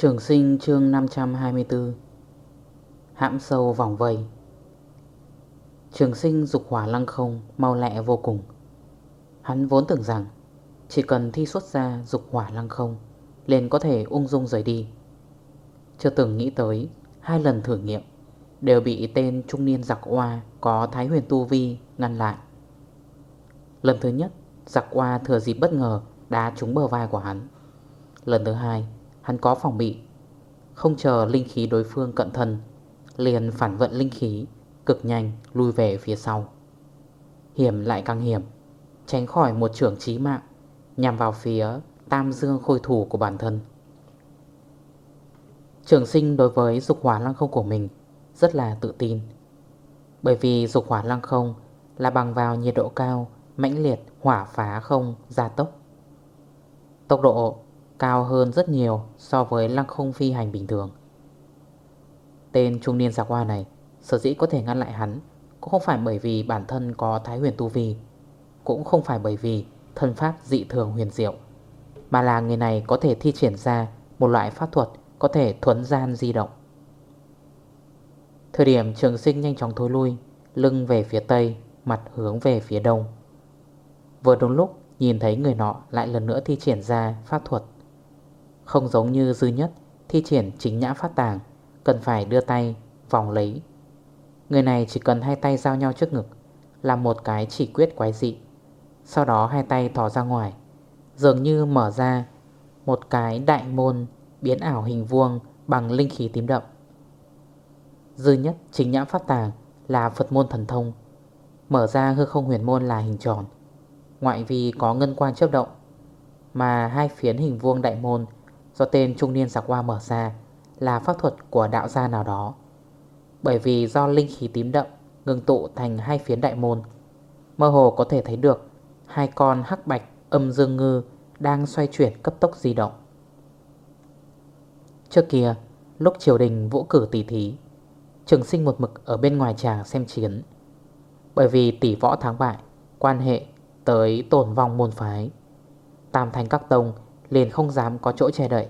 Trường sinh chương 524 Hãm sâu vòng vây. Trường sinh dục hỏa lăng không, Mau lẹ vô cùng. Hắn vốn tưởng rằng, Chỉ cần thi xuất ra dục hỏa lăng không, Liền có thể ung dung rời đi. Chưa từng nghĩ tới, Hai lần thử nghiệm, Đều bị tên trung niên giặc oa Có Thái huyền tu vi ngăn lại. Lần thứ nhất, Giặc oa thừa dịp bất ngờ, Đá trúng bờ vai của hắn. Lần thứ hai Hắn có phòng bị. Không chờ linh khí đối phương cận thân, Liền phản vận linh khí, Cực nhanh lui về phía sau. Hiểm lại càng hiểm, Tránh khỏi một trưởng trí mạng, Nhằm vào phía tam dương khôi thủ của bản thân. Trường sinh đối với dục hỏa lăng không của mình Rất là tự tin, Bởi vì dục hỏa lăng không Là bằng vào nhiệt độ cao, mãnh liệt, hỏa phá không, gia tốc. Tốc độ Cao hơn rất nhiều so với lăng không phi hành bình thường. Tên trung niên giặc hoa này, Sở dĩ có thể ngăn lại hắn Cũng không phải bởi vì bản thân có thái huyền tu vi, Cũng không phải bởi vì thân pháp dị thường huyền diệu, Mà là người này có thể thi triển ra Một loại pháp thuật có thể thuấn gian di động. Thời điểm trường sinh nhanh chóng thối lui, Lưng về phía tây, Mặt hướng về phía đông. Vừa đúng lúc, nhìn thấy người nọ lại lần nữa thi triển ra pháp thuật không giống như dư nhất, Thi triển chính nhã phát tàng, Cần phải đưa tay, vòng lấy. Người này chỉ cần hai tay giao nhau trước ngực Làm một cái chỉ quyết quái dị. Sau đó hai tay thỏ ra ngoài, Dường như mở ra Một cái đại môn Biến ảo hình vuông bằng linh khí tím đậm. Dư nhất chính nhã phát tàng Là Phật môn thần thông, Mở ra hư không huyền môn là hình tròn, Ngoại vì có ngân quan chấp động, Mà hai phiến hình vuông đại môn do tên trung niên giặc hoa mở ra là pháp thuật của đạo gia nào đó. Bởi vì do linh khí tím đậm ngừng tụ thành hai phiến đại môn, mơ hồ có thể thấy được hai con hắc bạch âm dương ngư đang xoay chuyển cấp tốc di động. Trước kia, lúc triều đình vũ cử tỷ thí, trường sinh một mực ở bên ngoài chàng xem chiến. Bởi vì tỷ võ thắng bại, quan hệ tới tổn vong môn phái. Tam thành các tông liền không dám có chỗ che đậy.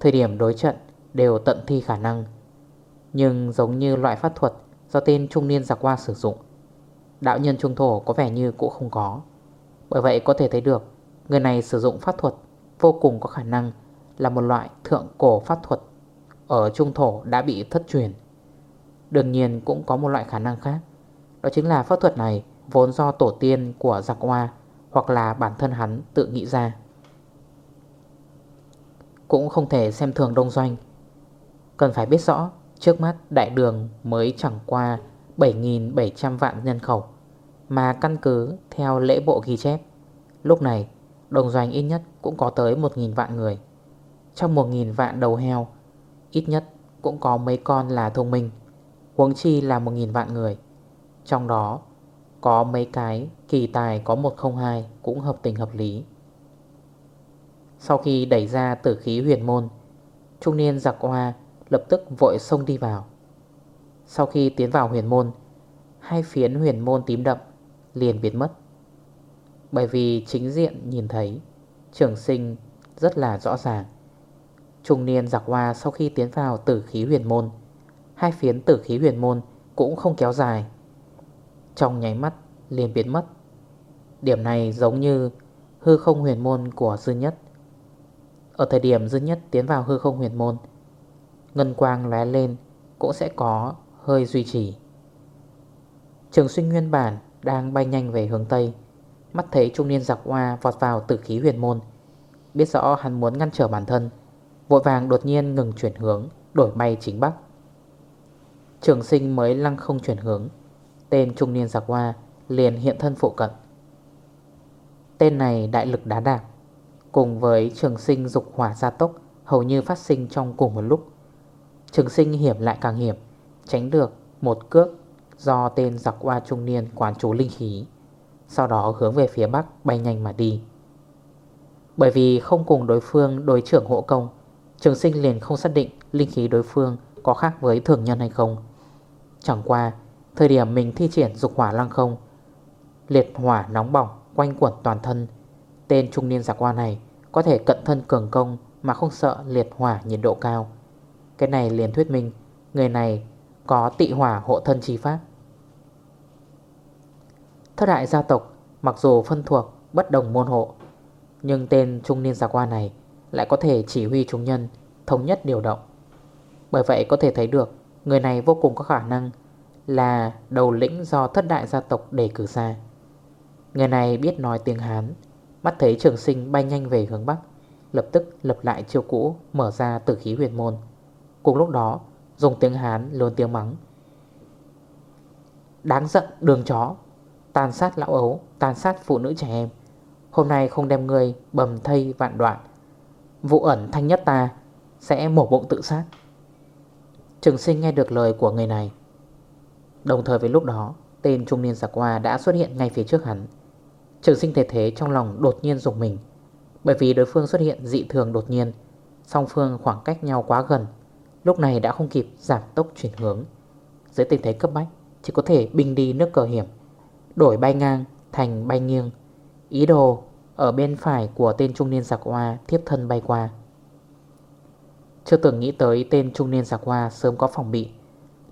Thời điểm đối trận đều tận thi khả năng, Nhưng giống như loại pháp thuật do tên trung niên giặc qua sử dụng, Đạo nhân trung thổ có vẻ như cũng không có. Bởi vậy có thể thấy được, Người này sử dụng pháp thuật vô cùng có khả năng Là một loại thượng cổ pháp thuật Ở trung thổ đã bị thất truyền. Đương nhiên cũng có một loại khả năng khác, Đó chính là pháp thuật này Vốn do tổ tiên của giặc hoa Hoặc là bản thân hắn tự nghĩ ra cũng không thể xem thường đông doanh. Cần phải biết rõ, Trước mắt đại đường mới chẳng qua 7.700 vạn nhân khẩu, Mà căn cứ theo lễ bộ ghi chép, Lúc này Đồng doanh ít nhất cũng có tới 1.000 vạn người. Trong 1.000 vạn đầu heo, Ít nhất cũng có mấy con là thông minh, Huống chi là 1.000 vạn người. Trong đó, Có mấy cái kỳ tài có 102 Cũng hợp tình hợp lý sau khi đẩy ra tử khí huyền môn, Trung niên giặc hoa lập tức vội xông đi vào. Sau khi tiến vào huyền môn, Hai phiến huyền môn tím đậm liền biến mất. Bởi vì chính diện nhìn thấy, Trường sinh rất là rõ ràng. Trung niên giặc hoa sau khi tiến vào tử khí huyền môn, Hai phiến tử khí huyền môn cũng không kéo dài. Trong nháy mắt liền biến mất. Điểm này giống như hư không huyền môn của dư nhất ở thời điểm dư nhất tiến vào hư không huyền môn, Ngân quang lóe lên Cũng sẽ có hơi duy trì. Trường sinh nguyên bản Đang bay nhanh về hướng Tây, Mắt thấy trung niên giặc hoa vọt vào tử khí huyền môn, Biết rõ hắn muốn ngăn trở bản thân, Vội vàng đột nhiên ngừng chuyển hướng, Đổi bay chính Bắc. Trường sinh mới lăng không chuyển hướng, Tên trung niên giặc hoa liền hiện thân phụ cận. Tên này đại lực đá đạp Cùng với trường sinh dục hỏa gia tốc, Hầu như phát sinh trong cùng một lúc. Trường sinh hiểm lại càng hiểm, Tránh được một cước Do tên giặc qua trung niên quán chú linh khí, Sau đó hướng về phía bắc Bay nhanh mà đi. Bởi vì không cùng đối phương đối trưởng hộ công, Trường sinh liền không xác định Linh khí đối phương có khác với thường nhân hay không. Chẳng qua, Thời điểm mình thi triển dục hỏa lăng không, Liệt hỏa nóng bỏng Quanh quẩn toàn thân, Tên trung niên giặc qua này có thể cận thân cường công Mà không sợ liệt hỏa nhiệt độ cao. Cái này liền thuyết minh, Người này có tị hỏa hộ thân chi pháp. Thất đại gia tộc Mặc dù phân thuộc bất đồng môn hộ, Nhưng tên trung niên giả qua này Lại có thể chỉ huy chúng nhân Thống nhất điều động. Bởi vậy có thể thấy được Người này vô cùng có khả năng Là đầu lĩnh do thất đại gia tộc đề cử ra. Người này biết nói tiếng Hán Mắt thấy trường sinh bay nhanh về hướng Bắc, Lập tức lập lại chiêu cũ, Mở ra tử khí huyền môn. Cùng lúc đó, dùng tiếng Hán lớn tiếng mắng. Đáng giận, đường chó, Tàn sát lão ấu, Tàn sát phụ nữ trẻ em. Hôm nay không đem người bầm thây vạn đoạn. Vụ ẩn thanh nhất ta Sẽ mổ bụng tự sát. Trường sinh nghe được lời của người này. Đồng thời với lúc đó, Tên trung niên giặc hoa đã xuất hiện ngay phía trước hắn. Trường sinh thể thế trong lòng đột nhiên dùng mình, Bởi vì đối phương xuất hiện dị thường đột nhiên, Song phương khoảng cách nhau quá gần, Lúc này đã không kịp giảm tốc chuyển hướng. Dưới tình thế cấp bách, Chỉ có thể bình đi nước cờ hiểm, Đổi bay ngang thành bay nghiêng. Ý đồ ở bên phải của tên trung niên giặc hoa Tiếp thân bay qua. Chưa từng nghĩ tới tên trung niên giặc hoa Sớm có phòng bị,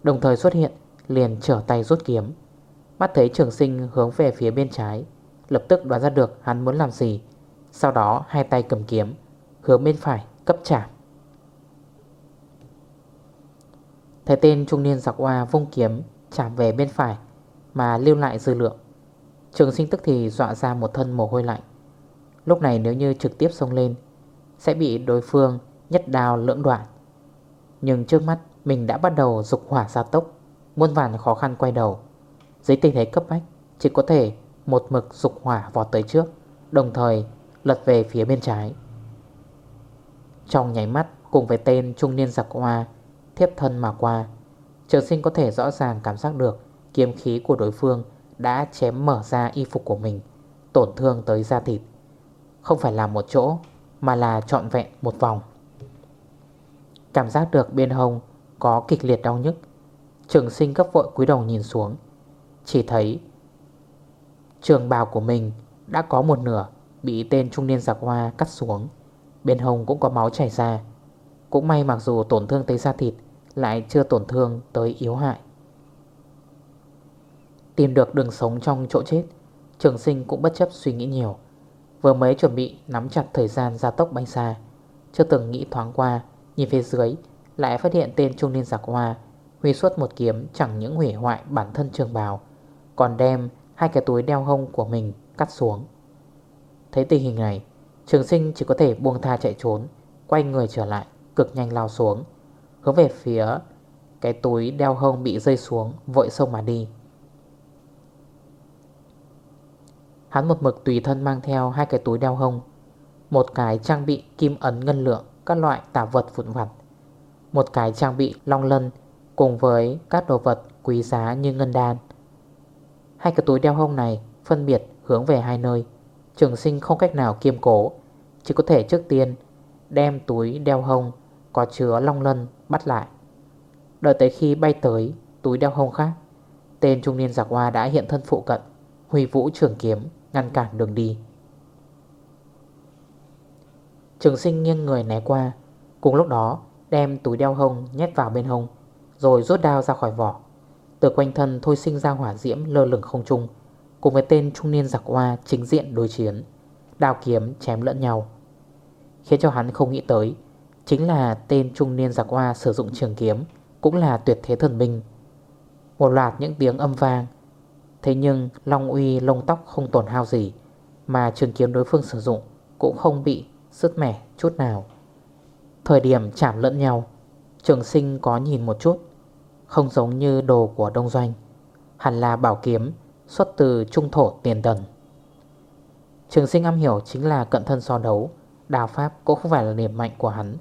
Đồng thời xuất hiện liền trở tay rút kiếm. Mắt thấy trường sinh hướng về phía bên trái Lập tức đoán ra được hắn muốn làm gì. Sau đó, hai tay cầm kiếm, Hướng bên phải, cấp chạm. Thấy tên trung niên giặc hoa vung kiếm Chạm về bên phải, Mà lưu lại dư lượng. Trường sinh tức thì dọa ra một thân mồ hôi lạnh. Lúc này nếu như trực tiếp xông lên, Sẽ bị đối phương nhất đào lưỡng đoạn. Nhưng trước mắt, Mình đã bắt đầu dục hỏa gia tốc, Muôn vàn khó khăn quay đầu. Dưới tình thế cấp bách, Chỉ có thể một mực dục hỏa vọt tới trước, Đồng thời lật về phía bên trái. Trong nháy mắt, cùng với tên trung niên giặc hoa, Thiếp thân mà qua, Trường sinh có thể rõ ràng cảm giác được Kiếm khí của đối phương đã chém mở ra y phục của mình, Tổn thương tới da thịt. Không phải là một chỗ, Mà là trọn vẹn một vòng. Cảm giác được bên hông Có kịch liệt đau nhức, Trường sinh cấp vội cúi đầu nhìn xuống, Chỉ thấy Trường bào của mình đã có một nửa Bị tên trung niên giặc hoa cắt xuống. Bên hông cũng có máu chảy ra. Cũng may mặc dù tổn thương tới da thịt, Lại chưa tổn thương tới yếu hại. Tìm được đường sống trong chỗ chết, Trường sinh cũng bất chấp suy nghĩ nhiều. Vừa mới chuẩn bị nắm chặt thời gian ra tốc bay xa, Chưa từng nghĩ thoáng qua, Nhìn phía dưới Lại phát hiện tên trung niên giặc hoa, Huy suốt một kiếm chẳng những hủy hoại bản thân trường bào, Còn đem hai cái túi đeo hông của mình cắt xuống. Thấy tình hình này, Trường sinh chỉ có thể buông tha chạy trốn, Quay người trở lại, Cực nhanh lao xuống. Hướng về phía Cái túi đeo hông bị rơi xuống, Vội sông mà đi. Hắn một mực tùy thân mang theo hai cái túi đeo hông, Một cái trang bị kim ấn ngân lượng, Các loại tả vật vụn vặt, Một cái trang bị long lân Cùng với các đồ vật quý giá như ngân đan. Hai cái túi đeo hông này phân biệt hướng về hai nơi. Trường sinh không cách nào kiêm cố, Chỉ có thể trước tiên đem túi đeo hông có chứa long lân bắt lại. Đợi tới khi bay tới túi đeo hông khác, Tên trung niên giặc hoa đã hiện thân phụ cận, Huy vũ trường kiếm, Ngăn cản đường đi. Trường sinh nghiêng người né qua, Cùng lúc đó đem túi đeo hông nhét vào bên hông, Rồi rút đao ra khỏi vỏ. Từ quanh thân thôi sinh ra hỏa diễm lơ lửng không trung. Cùng với tên trung niên giặc hoa chính diện đối chiến, Đao kiếm chém lẫn nhau. Khiến cho hắn không nghĩ tới, Chính là tên trung niên giặc hoa sử dụng trường kiếm Cũng là tuyệt thế thần binh Một loạt những tiếng âm vang, Thế nhưng Long Uy, lông tóc không tổn hao gì, Mà trường kiếm đối phương sử dụng Cũng không bị sứt mẻ chút nào. Thời điểm chạm lẫn nhau, Trường sinh có nhìn một chút. Không giống như đồ của đông doanh. Hẳn là bảo kiếm, Xuất từ trung thổ tiền tần. Trường sinh am hiểu chính là cận thân so đấu Đào pháp cũng không phải là niềm mạnh của hắn.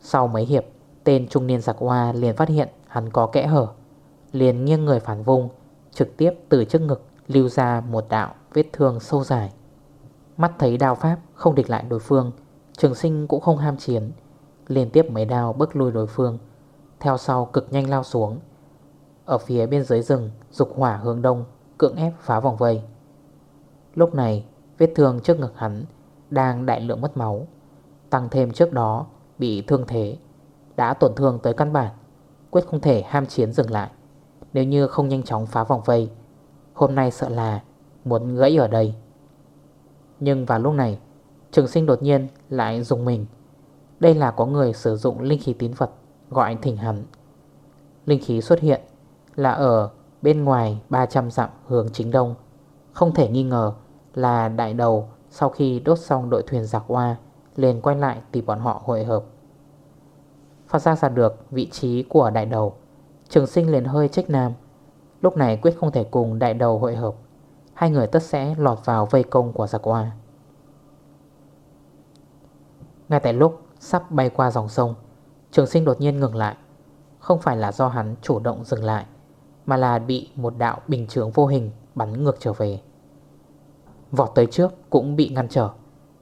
Sau mấy hiệp, Tên trung niên giặc hoa liền phát hiện Hắn có kẽ hở, Liền nghiêng người phản vung, Trực tiếp từ trước ngực lưu ra một đạo vết thương sâu dài. Mắt thấy đao pháp không địch lại đối phương, Trường sinh cũng không ham chiến, Liên tiếp mấy đao bước lui đối phương theo sau cực nhanh lao xuống. Ở phía bên dưới rừng, Dục hỏa hướng đông, Cưỡng ép phá vòng vây. Lúc này, vết thương trước ngực hắn Đang đại lượng mất máu. Tăng thêm trước đó, bị thương thế, Đã tổn thương tới căn bản, Quyết không thể ham chiến dừng lại. Nếu như không nhanh chóng phá vòng vây, Hôm nay sợ là muốn gãy ở đây. Nhưng vào lúc này, Trường sinh đột nhiên lại dùng mình. Đây là có người sử dụng linh khí tín vật Gọi anh thỉnh hắn Linh khí xuất hiện, là ở bên ngoài 300 dặm hướng chính đông. Không thể nghi ngờ là đại đầu sau khi đốt xong đội thuyền giặc hoa liền quay lại tìm bọn họ hội hợp. Phát ra ra được vị trí của đại đầu, Trường sinh liền hơi trách nam. Lúc này quyết không thể cùng đại đầu hội hợp, Hai người tất sẽ lọt vào vây công của giặc hoa Ngay tại lúc sắp bay qua dòng sông Trường sinh đột nhiên ngừng lại. Không phải là do hắn chủ động dừng lại, Mà là bị một đạo bình chướng vô hình bắn ngược trở về. Vọt tới trước cũng bị ngăn trở.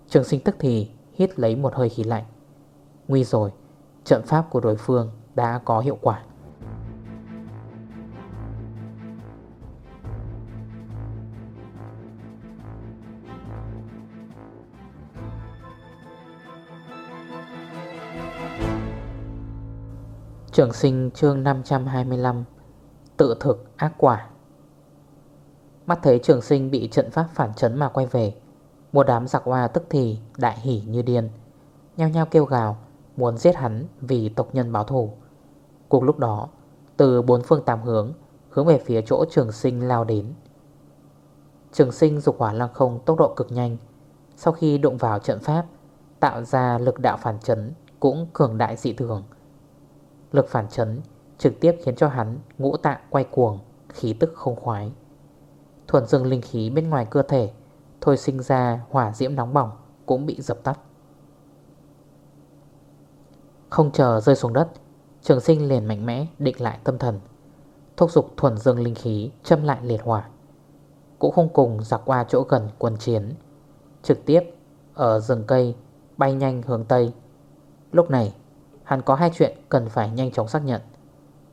Trường sinh tức thì hít lấy một hơi khí lạnh. Nguy rồi, Trận pháp của đối phương đã có hiệu quả. Trường sinh chương 525 Tự thực ác quả. Mắt thấy trường sinh bị trận pháp phản chấn mà quay về, Một đám giặc hoa tức thì đại hỉ như điên, Nhao nhao kêu gào, Muốn giết hắn vì tộc nhân báo thù. Cuộc lúc đó, Từ bốn phương tám hướng Hướng về phía chỗ trường sinh lao đến. Trường sinh dục hỏa lăng không tốc độ cực nhanh, Sau khi đụng vào trận pháp, Tạo ra lực đạo phản chấn Cũng cường đại dị thường. Lực phản chấn trực tiếp khiến cho hắn ngũ tạng quay cuồng, Khí tức không khoái. Thuần dương linh khí bên ngoài cơ thể Thôi sinh ra hỏa diễm nóng bỏng Cũng bị dập tắt. Không chờ rơi xuống đất, Trường sinh liền mạnh mẽ định lại tâm thần. Thúc dục thuần dương linh khí Châm lại liệt hỏa. Cũng không cùng giặc qua chỗ gần quân chiến, Trực tiếp Ở rừng cây bay nhanh hướng Tây. Lúc này Hắn có hai chuyện cần phải nhanh chóng xác nhận.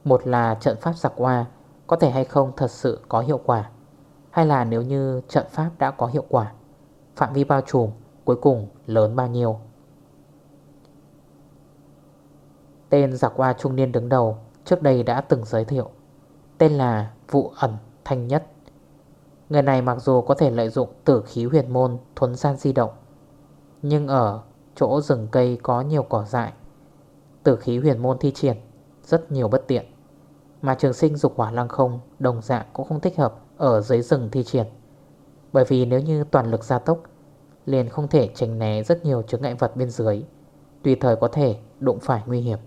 Một là trận pháp giặc qua Có thể hay không thật sự có hiệu quả. Hay là nếu như trận pháp đã có hiệu quả, Phạm vi bao trùm cuối cùng lớn bao nhiêu. Tên giặc qua trung niên đứng đầu Trước đây đã từng giới thiệu, Tên là Vụ ẩn Thanh Nhất. Người này mặc dù có thể lợi dụng tử khí huyền môn thuấn gian di động, Nhưng ở chỗ rừng cây có nhiều cỏ dại Tử khí huyền môn thi triển, Rất nhiều bất tiện. Mà trường sinh dục hỏa lăng không, Đồng dạng cũng không thích hợp ở dưới rừng thi triển. Bởi vì nếu như toàn lực gia tốc, Liền không thể tránh né rất nhiều chứng ngại vật bên dưới, Tùy thời có thể đụng phải nguy hiểm.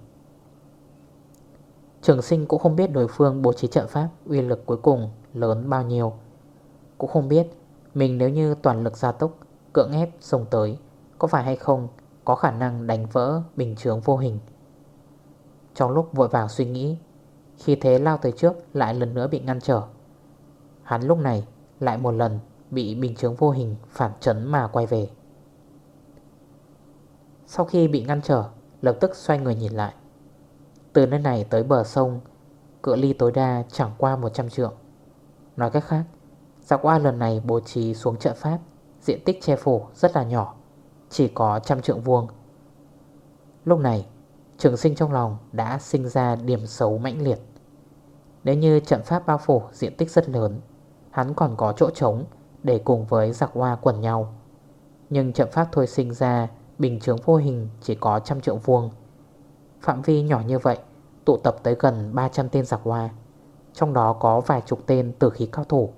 Trường sinh cũng không biết đối phương bố trí trận pháp uy lực cuối cùng lớn bao nhiêu. Cũng không biết mình nếu như toàn lực gia tốc, cưỡng ép sông tới, Có phải hay không có khả năng đánh vỡ bình chướng vô hình. Trong lúc vội vàng suy nghĩ, Khi thế lao tới trước lại lần nữa bị ngăn trở. Hắn lúc này lại một lần bị bình chứng vô hình phản chấn mà quay về. Sau khi bị ngăn trở, Lập tức xoay người nhìn lại. Từ nơi này tới bờ sông, cự ly tối đa chẳng qua 100 trượng. Nói cách khác Giặc qua lần này bố trí xuống trận pháp, Diện tích che phủ rất là nhỏ, Chỉ có trăm trượng vuông. Lúc này Trường sinh trong lòng đã sinh ra điểm xấu mãnh liệt. Nếu như trận pháp bao phủ diện tích rất lớn, Hắn còn có chỗ trống để cùng với giặc hoa quần nhau. Nhưng trận pháp thôi sinh ra, Bình chướng vô hình chỉ có trăm triệu vuông. Phạm vi nhỏ như vậy, Tụ tập tới gần 300 tên giặc hoa Trong đó có vài chục tên tử khí cao thủ.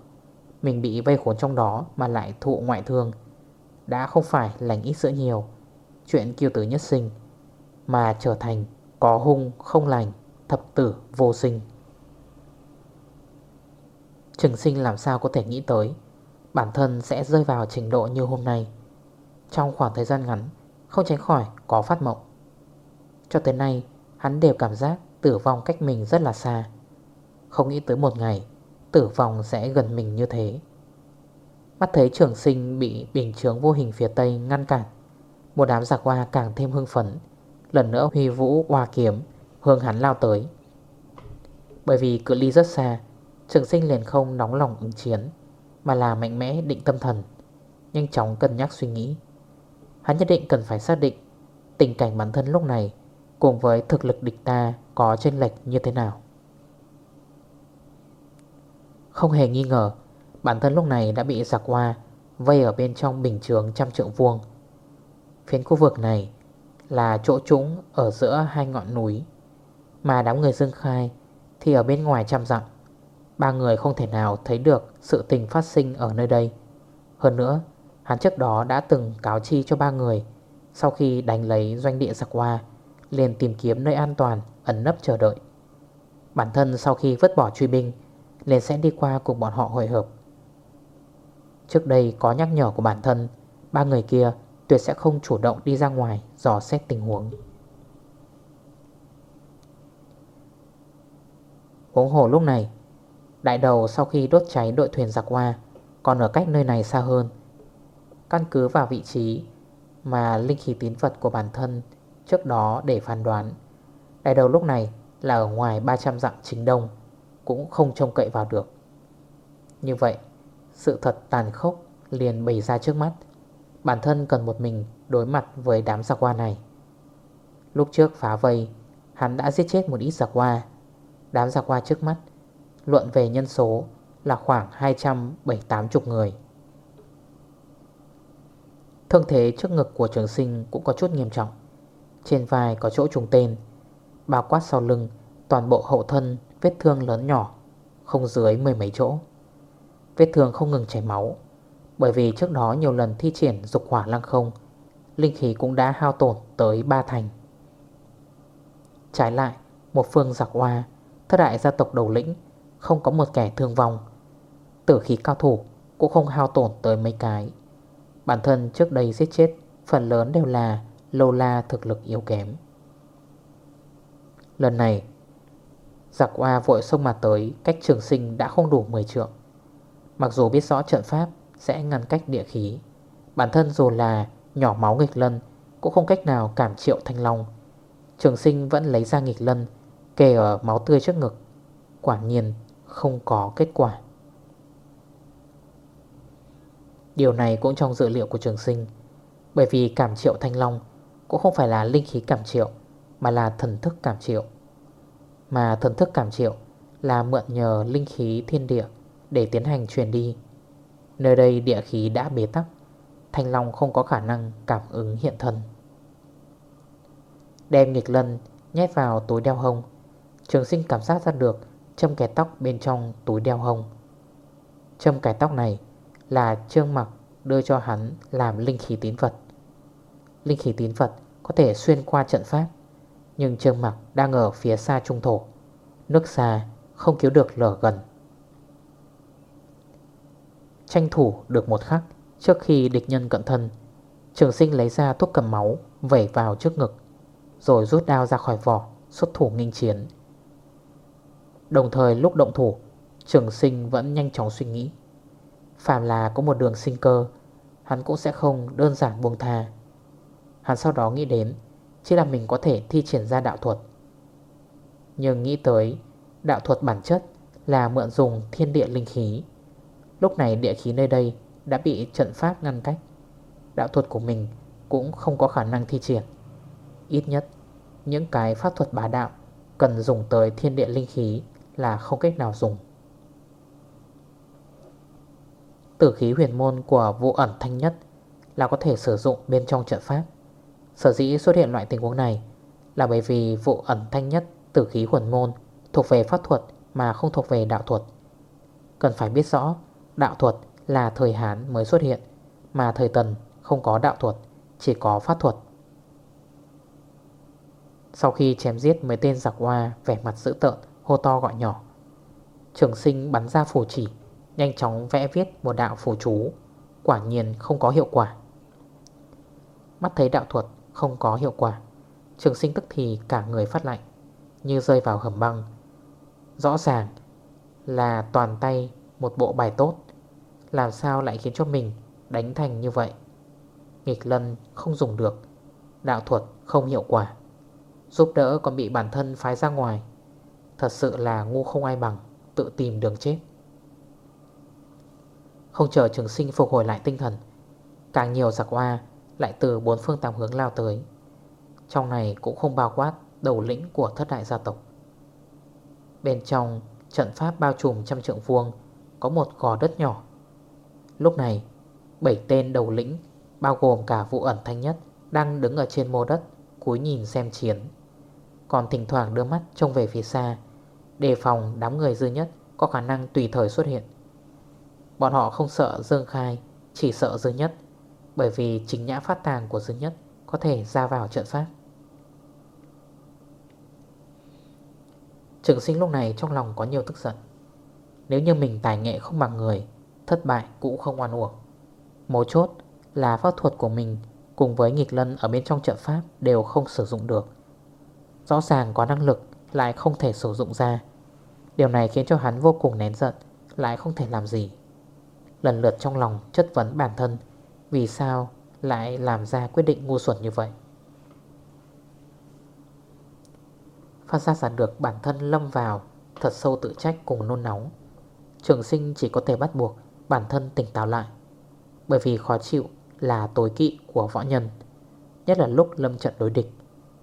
Mình bị vây khốn trong đó Mà lại thụ ngoại thương. Đã không phải lành ít sữa nhiều. Chuyện kiêu tử nhất sinh mà trở thành có hung, không lành, Thập tử, vô sinh. Trường sinh làm sao có thể nghĩ tới, Bản thân sẽ rơi vào trình độ như hôm nay. Trong khoảng thời gian ngắn, Không tránh khỏi có phát mộng. Cho tới nay, hắn đều cảm giác tử vong cách mình rất là xa. Không nghĩ tới một ngày, Tử vong sẽ gần mình như thế. Mắt thấy trưởng sinh bị bình chướng vô hình phía tây ngăn cản, Một đám giặc hoa càng thêm hưng phấn Lần nữa huy vũ hoa kiếm, Hướng hắn lao tới. Bởi vì cự ly rất xa, Trường sinh liền không nóng lòng ứng chiến, Mà là mạnh mẽ định tâm thần, Nhanh chóng cân nhắc suy nghĩ. Hắn nhất định cần phải xác định Tình cảnh bản thân lúc này Cùng với thực lực địch ta Có chênh lệch như thế nào. Không hề nghi ngờ, Bản thân lúc này đã bị giặc hoa Vây ở bên trong bình trường trăm trượng vuông. Phiến khu vực này là chỗ trũng ở giữa hai ngọn núi. Mà đám người dương khai Thì ở bên ngoài trăm dặm. Ba người không thể nào thấy được Sự tình phát sinh ở nơi đây. Hơn nữa, Hắn trước đó đã từng cáo chi cho ba người. Sau khi đánh lấy doanh địa giặc hoa Liền tìm kiếm nơi an toàn, Ẩn nấp chờ đợi. Bản thân sau khi vứt bỏ truy binh, Liền sẽ đi qua cùng bọn họ hội hợp Trước đây có nhắc nhở của bản thân, Ba người kia tuyệt sẽ không chủ động đi ra ngoài Dò xét tình huống. Uống hồ lúc này, Đại đầu sau khi đốt cháy đội thuyền giặc hoa Còn ở cách nơi này xa hơn. Căn cứ vào vị trí Mà linh khí tín vật của bản thân Trước đó để phán đoán, Đại đầu lúc này là ở ngoài 300 dặm chính đông, Cũng không trông cậy vào được. Như vậy, Sự thật tàn khốc liền bày ra trước mắt. Bản thân cần một mình đối mặt với đám giặc hoa này. Lúc trước phá vây, Hắn đã giết chết một ít giặc hoa. Đám giặc hoa trước mắt, Luận về nhân số là khoảng 270-80 người. Thương thế trước ngực của trường sinh cũng có chút nghiêm trọng. Trên vai có chỗ trùng tên, Bao quát sau lưng Toàn bộ hậu thân, vết thương lớn nhỏ, Không dưới mười mấy chỗ. Vết thương không ngừng chảy máu. Bởi vì trước đó nhiều lần thi triển dục hỏa lăng không, Linh khí cũng đã hao tổn tới ba thành. Trái lại, Một phương giặc hoa Thất đại gia tộc đầu lĩnh, Không có một kẻ thương vong. Tử khí cao thủ cũng không hao tổn tới mấy cái. Bản thân trước đây giết chết, Phần lớn đều là lô la thực lực yếu kém. Lần này, Giặc hoa vội xông mà tới, Cách trường sinh đã không đủ 10 trượng. Mặc dù biết rõ trận pháp sẽ ngăn cách địa khí. Bản thân dù là nhỏ máu nghịch lân, Cũng không cách nào cảm triệu thanh long. Trường sinh vẫn lấy ra nghịch lân, Kề ở máu tươi trước ngực. Quả nhiên, không có kết quả. Điều này cũng trong dự liệu của trường sinh, Bởi vì cảm triệu thanh long Cũng không phải là linh khí cảm triệu, Mà là thần thức cảm triệu. Mà thần thức cảm triệu Là mượn nhờ linh khí thiên địa Để tiến hành truyền đi. Nơi đây địa khí đã bế tắc Thanh long không có khả năng cảm ứng hiện thân Đem nghịch lân nhét vào túi đeo hông Trường sinh cảm giác ra được Châm kẻ tóc bên trong túi đeo hông Châm cái tóc này là Trương Mặc đưa cho hắn làm linh khí tín vật. Linh khí tín vật có thể xuyên qua trận pháp, nhưng Trương Mặc đang ở phía xa trung thổ. Nước xa không cứu được lở gần. Tranh thủ được một khắc trước khi địch nhân cận thân, trường sinh lấy ra thuốc cầm máu vẩy vào trước ngực, rồi rút đao ra khỏi vỏ, xuất thủ nghênh chiến. Đồng thời lúc động thủ, trường sinh vẫn nhanh chóng suy nghĩ. Phạm là có một đường sinh cơ Hắn cũng sẽ không đơn giản buông thà. Hắn sau đó nghĩ đến Chỉ là mình có thể thi triển ra đạo thuật Nhưng nghĩ tới Đạo thuật bản chất là mượn dùng thiên địa linh khí Lúc này địa khí nơi đây Đã bị trận pháp ngăn cách. Đạo thuật của mình cũng không có khả năng thi triển. Ít nhất, Những cái pháp thuật bá đạo Cần dùng tới thiên địa linh khí Là không cách nào dùng. Tử khí huyền môn của vụ ẩn thanh nhất Là có thể sử dụng bên trong trận pháp. Sở dĩ xuất hiện loại tình huống này Là bởi vì vụ ẩn thanh nhất Tử khí huyền môn Thuộc về pháp thuật mà không thuộc về đạo thuật. Cần phải biết rõ Đạo thuật là thời Hán mới xuất hiện, Mà thời Tần không có đạo thuật, Chỉ có pháp thuật. Sau khi chém giết mấy tên giặc hoa Vẻ mặt dữ tợn, hô to gọi nhỏ, Trường sinh bắn ra phù chỉ, Nhanh chóng vẽ viết một đạo phù chú, Quả nhiên không có hiệu quả. Mắt thấy đạo thuật không có hiệu quả, Trường sinh tức thì cả người phát lạnh, Như rơi vào hầm băng. Rõ ràng là toàn tay một bộ bài tốt. Làm sao lại khiến cho mình đánh thành như vậy? Nghịch lân không dùng được. Đạo thuật không hiệu quả. Giúp đỡ còn bị bản thân phái ra ngoài. Thật sự là ngu không ai bằng, Tự tìm đường chết. Không chờ trường sinh phục hồi lại tinh thần, Càng nhiều giặc hoa Lại từ bốn phương tám hướng lao tới. Trong này cũng không bao quát Đầu lĩnh của thất đại gia tộc. Bên trong trận pháp bao trùm trăm trượng vuông, Có một gò đất nhỏ. Lúc này, Bảy tên đầu lĩnh, Bao gồm cả vụ ẩn thanh nhất, Đang đứng ở trên mô đất, Cúi nhìn xem chiến. Còn thỉnh thoảng đưa mắt trông về phía xa, Đề phòng đám người dư nhất Có khả năng tùy thời xuất hiện. Bọn họ không sợ Dương Khai, Chỉ sợ dư nhất, Bởi vì chính nhã phát tàng của dư nhất Có thể ra vào trận pháp. Trường sinh lúc này trong lòng có nhiều tức giận. Nếu như mình tài nghệ không bằng người Thất bại cũng không oan uổng. Mấu chốt là pháp thuật của mình Cùng với nghịch lân ở bên trong trận pháp Đều không sử dụng được. Rõ ràng có năng lực Lại không thể sử dụng ra. Điều này khiến cho hắn vô cùng nén giận, Lại không thể làm gì. Lần lượt trong lòng chất vấn bản thân, Vì sao lại làm ra quyết định ngu xuẩn như vậy? Phát ra ra được bản thân lâm vào Thật sâu tự trách cùng nôn nóng, Trường sinh chỉ có thể bắt buộc Bản thân tỉnh táo lại, Bởi vì khó chịu là tối kỵ của võ nhân. Nhất là lúc lâm trận đối địch,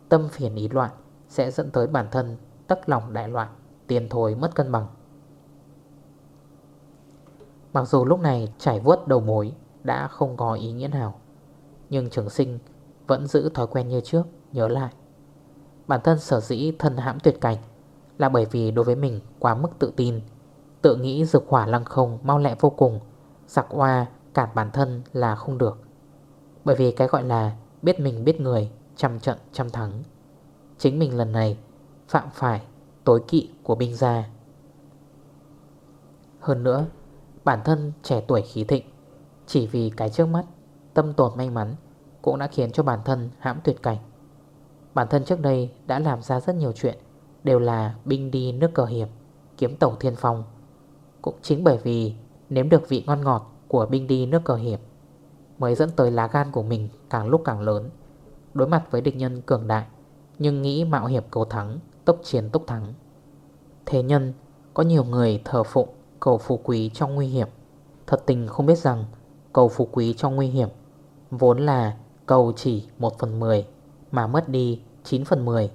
Tâm phiền ý loạn Sẽ dẫn tới bản thân tất lòng đại loạn, Tiền thối mất cân bằng. Mặc dù lúc này trải vuốt đầu mối Đã không có ý nghĩa nào, Nhưng trường sinh Vẫn giữ thói quen như trước, Nhớ lại. Bản thân sở dĩ thân hãm tuyệt cảnh Là bởi vì đối với mình quá mức tự tin Tự nghĩ dược hỏa lăng không Mau lẹ vô cùng, Giặc hoa cản bản thân là không được. Bởi vì cái gọi là Biết mình biết người, Trăm trận trăm thắng. Chính mình lần này Phạm phải tối kỵ của binh gia. Hơn nữa, Bản thân trẻ tuổi khí thịnh, Chỉ vì cái trước mắt, Tâm tồn may mắn Cũng đã khiến cho bản thân hãm tuyệt cảnh. Bản thân trước đây đã làm ra rất nhiều chuyện, Đều là binh đi nước cờ hiểm Kiếm tổng thiên phong. Cũng chính bởi vì nếm được vị ngon ngọt Của binh đi nước cờ hiểm Mới dẫn tới lá gan của mình càng lúc càng lớn. Đối mặt với địch nhân cường đại, Nhưng nghĩ mạo hiểm cầu thắng, Tốc chiến tốc thắng. Thế nhân, có nhiều người thờ phụng Cầu phú quý trong nguy hiểm. Thật tình không biết rằng Cầu phú quý trong nguy hiểm Vốn là cầu chỉ 1 phần 10 Mà mất đi 9 phần 10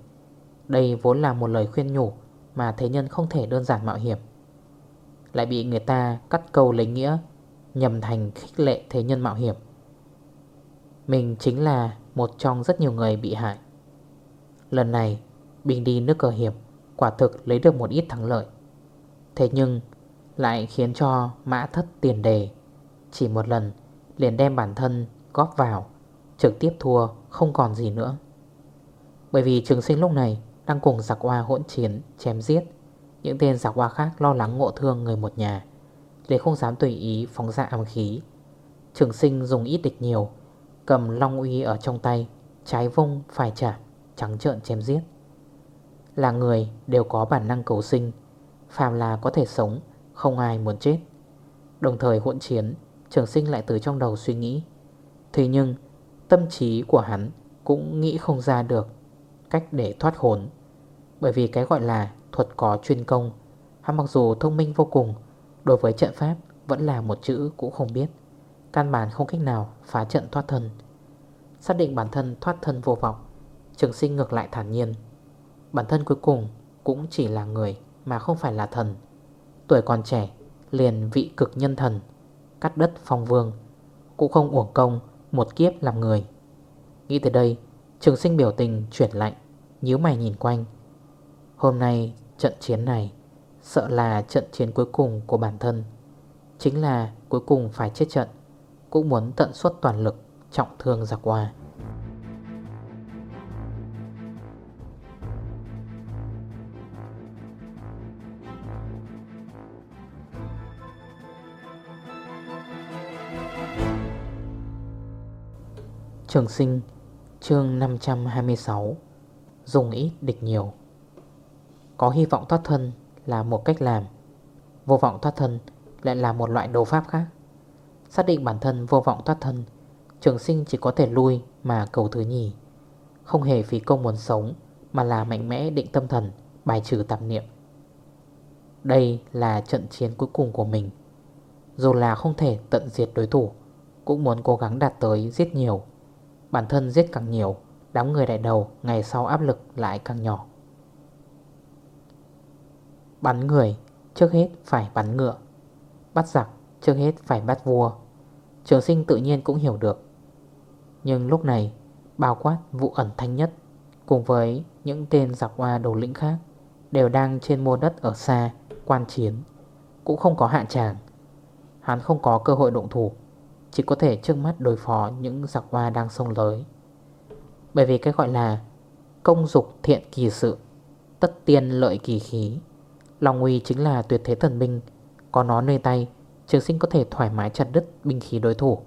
Đây vốn là một lời khuyên nhủ Mà thế nhân không thể đơn giản mạo hiểm. Lại bị người ta cắt câu lấy nghĩa, Nhầm thành khích lệ thế nhân mạo hiểm. Mình chính là một trong rất nhiều người bị hại. Lần này, Bình đi nước cờ hiểm Quả thực lấy được một ít thắng lợi. Thế nhưng, lại khiến cho mã thất tiền đề Chỉ một lần liền đem bản thân góp vào, Trực tiếp thua không còn gì nữa. Bởi vì trường sinh lúc này Đang cùng giặc hoa hỗn chiến, chém giết. Những tên giặc hoa khác lo lắng ngộ thương người một nhà. Để không dám tùy ý phóng ra ám khí, Trường sinh dùng ít địch nhiều, Cầm long uy ở trong tay, Trái vung, phải trả Trắng trợn chém giết. Là người đều có bản năng cầu sinh, Phàm là có thể sống, Không ai muốn chết. Đồng thời hỗn chiến, Trường sinh lại từ trong đầu suy nghĩ. Thế nhưng, tâm trí của hắn Cũng nghĩ không ra được Cách để thoát hồn, Bởi vì cái gọi là thuật có chuyên công. Hắn mặc dù thông minh vô cùng, Đối với trận pháp vẫn là một chữ cũng không biết. Căn bản không cách nào phá trận thoát thân. Xác định bản thân thoát thân vô vọng, Trường sinh ngược lại thản nhiên. Bản thân cuối cùng cũng chỉ là người Mà không phải là thần. Tuổi còn trẻ, liền vị cực nhân thần, Cắt đất phong vương, Cũng không uổng công một kiếp làm người. Nghĩ tới đây, Trường sinh biểu tình chuyển lạnh, Nhíu mày nhìn quanh. Hôm nay trận chiến này, Sợ là trận chiến cuối cùng của bản thân. Chính là cuối cùng phải chết trận, Cũng muốn tận suất toàn lực, Trọng thương giặc hoa Trường sinh, chương 526 Dùng ít địch nhiều. Có hy vọng thoát thân là một cách làm. Vô vọng thoát thân lại là một loại đấu pháp khác. Xác định bản thân vô vọng thoát thân, Trường sinh chỉ có thể lui mà cầu thứ nhì. Không hề phí công muốn sống Mà là mạnh mẽ định tâm thần, Bài trừ tạp niệm. Đây là trận chiến cuối cùng của mình. Dù là không thể tận diệt đối thủ, Cũng muốn cố gắng đạt tới giết nhiều. Bản thân giết càng nhiều, Đám người đại đầu ngày sau áp lực lại càng nhỏ. Bắn người, Trước hết phải bắn ngựa. Bắt giặc, trước hết phải bắt vua. Trường sinh tự nhiên cũng hiểu được. Nhưng lúc này, Bao quát vụ ẩn thanh nhất, Cùng với những tên giặc hoa đầu lĩnh khác, Đều đang trên mua đất ở xa, Quan chiến, Cũng không có hạn tràng. Hắn không có cơ hội động thủ, Chỉ có thể trước mắt đối phó những giặc hoa đang sông lới Bởi vì cái gọi là Công dục thiện kỳ sự, Tất tiên lợi kỳ khí. Lòng nguy chính là tuyệt thế thần binh Có nó nơi tay, Trường sinh có thể thoải mái chặt đứt binh khí đối thủ.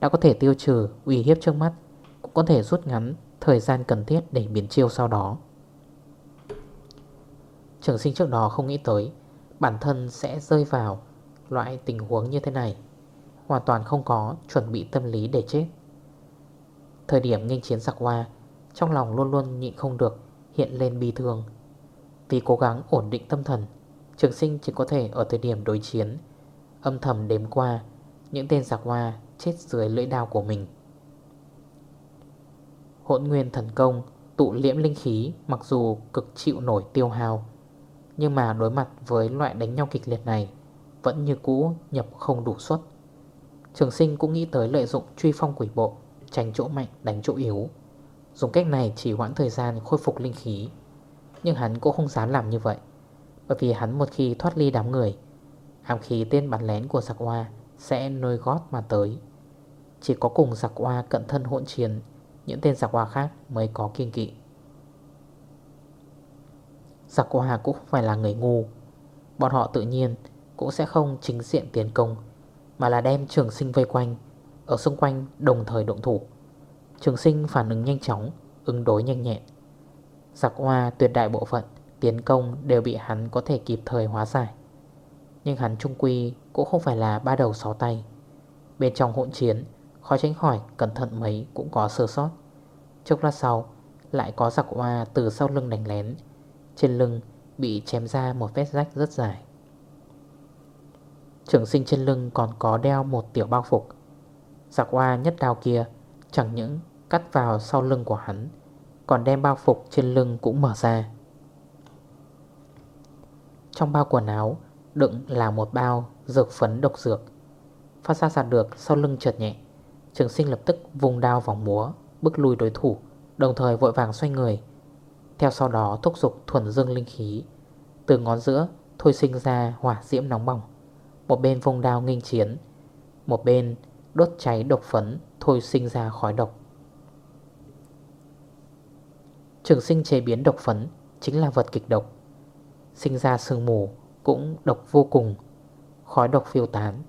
Đã có thể tiêu trừ uy hiếp trước mắt, Cũng có thể rút ngắn thời gian cần thiết để biến chiêu sau đó. Trường sinh trước đó không nghĩ tới, Bản thân sẽ rơi vào loại tình huống như thế này. Hoàn toàn không có chuẩn bị tâm lý để chết. Thời điểm nghênh chiến giặc hoa, Trong lòng luôn luôn nhịn không được Hiện lên bi thương. Vì cố gắng ổn định tâm thần, Trường sinh chỉ có thể ở thời điểm đối chiến. Âm thầm đếm qua, Những tên giặc hoa chết dưới lưỡi đao của mình. Hỗn nguyên thần công Tụ liễm linh khí, Mặc dù cực chịu nổi tiêu hào Nhưng mà đối mặt với loại đánh nhau kịch liệt này, Vẫn như cũ nhập không đủ suất. Trường sinh cũng nghĩ tới lợi dụng truy phong quỷ bộ, Tránh chỗ mạnh, đánh chỗ yếu. Dùng cách này chỉ hoãn thời gian khôi phục linh khí. Nhưng hắn cũng không dám làm như vậy, Bởi vì hắn một khi thoát ly đám người Ám khí tên bắn lén của giặc hoa Sẽ nôi gót mà tới. Chỉ có cùng giặc hoa cận thân hỗn chiến, Những tên giặc hoa khác mới có kiên kỵ. Giặc hoa cũng không phải là người ngu. Bọn họ tự nhiên Cũng sẽ không chính diện tiến công, Mà là đem trường sinh vây quanh, Ở xung quanh đồng thời động thủ. Trường sinh phản ứng nhanh chóng, Ứng đối nhanh nhẹn. Giặc hoa tuyệt đại bộ phận Tiến công đều bị hắn có thể kịp thời hóa giải. Nhưng hắn trung quy cũng không phải là ba đầu sáu tay. Bên trong hỗn chiến, Khó tránh khỏi cẩn thận mấy cũng có sơ sót. Chốc lát sau, Lại có giặc hoa từ sau lưng đánh lén. Trên lưng bị chém ra một vết rách rất dài. Trưởng sinh trên lưng còn có đeo một tiểu bao phục. Giặc hoa nhất đao kia, Chẳng những cắt vào sau lưng của hắn còn đem bao phục trên lưng cũng mở ra. Trong bao quần áo, Đựng là một bao dược phấn độc dược. Phát ra sạt được sau lưng chợt nhẹ, Trường sinh lập tức vùng đao vòng múa, Bước lui đối thủ, Đồng thời vội vàng xoay người. Theo sau đó thúc dục thuần dương linh khí. Từ ngón giữa, thôi sinh ra hỏa diễm nóng bỏng. Một bên vùng đao nghênh chiến, Một bên đốt cháy độc phấn Thôi sinh ra khói độc. Trường sinh chế biến độc phấn Chính là vật kịch độc. Sinh ra sương mù cũng độc vô cùng. Khói độc phiêu tán,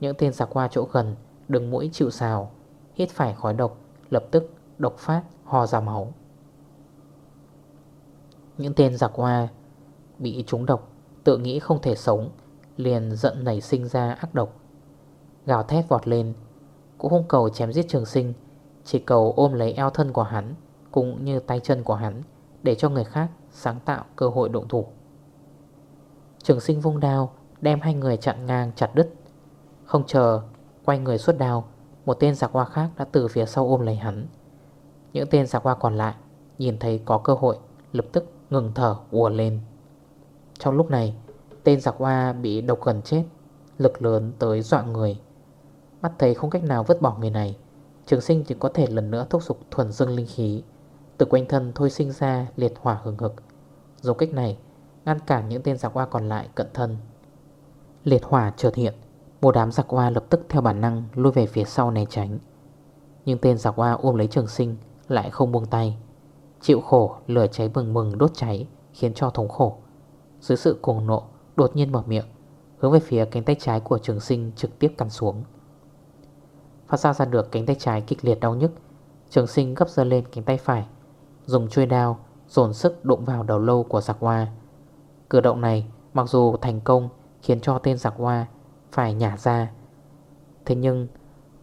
Những tên giặc qua chỗ gần Đừng mũi chịu xào Hít phải khói độc, Lập tức độc phát, ho ra máu. Những tên giặc hoa Bị trúng độc, Tự nghĩ không thể sống, Liền giận nảy sinh ra ác độc. Gào thét vọt lên, Cũng không cầu chém giết trường sinh, Chỉ cầu ôm lấy eo thân của hắn. Cũng như tay chân của hắn, Để cho người khác sáng tạo cơ hội động thủ. Trường sinh vung đao, Đem hai người chặn ngang chặt đứt. Không chờ, Quay người xuất đao, Một tên giặc hoa khác đã từ phía sau ôm lấy hắn. Những tên giặc hoa còn lại Nhìn thấy có cơ hội, Lập tức ngừng thở, ùa lên. Trong lúc này, Tên giặc hoa bị độc gần chết, Lực lớn tới dọa người. Mắt thấy không cách nào vứt bỏ người này, Trường sinh chỉ có thể lần nữa thúc giục thuần dương linh khí từ quanh thân thôi sinh ra liệt hỏa hừng hực. Dùng cách này, Ngăn cản những tên giặc hoa còn lại cận thân. Liệt hỏa chợt hiện, Một đám giặc hoa lập tức theo bản năng Lui về phía sau né tránh. Nhưng tên giặc hoa ôm lấy trường sinh Lại không buông tay. Chịu khổ, lửa cháy bừng bừng đốt cháy, Khiến cho thống khổ. Dưới sự cuồng nộ, đột nhiên mở miệng, Hướng về phía cánh tay trái của trường sinh trực tiếp cắn xuống. Phát ra ra được cánh tay trái kịch liệt đau nhức, Trường sinh gấp dơ lên cánh tay phải Dùng chuôi đao, Dồn sức đụng vào đầu lâu của giặc hoa Cử động này, mặc dù thành công, Khiến cho tên giặc hoa Phải nhả ra. Thế nhưng,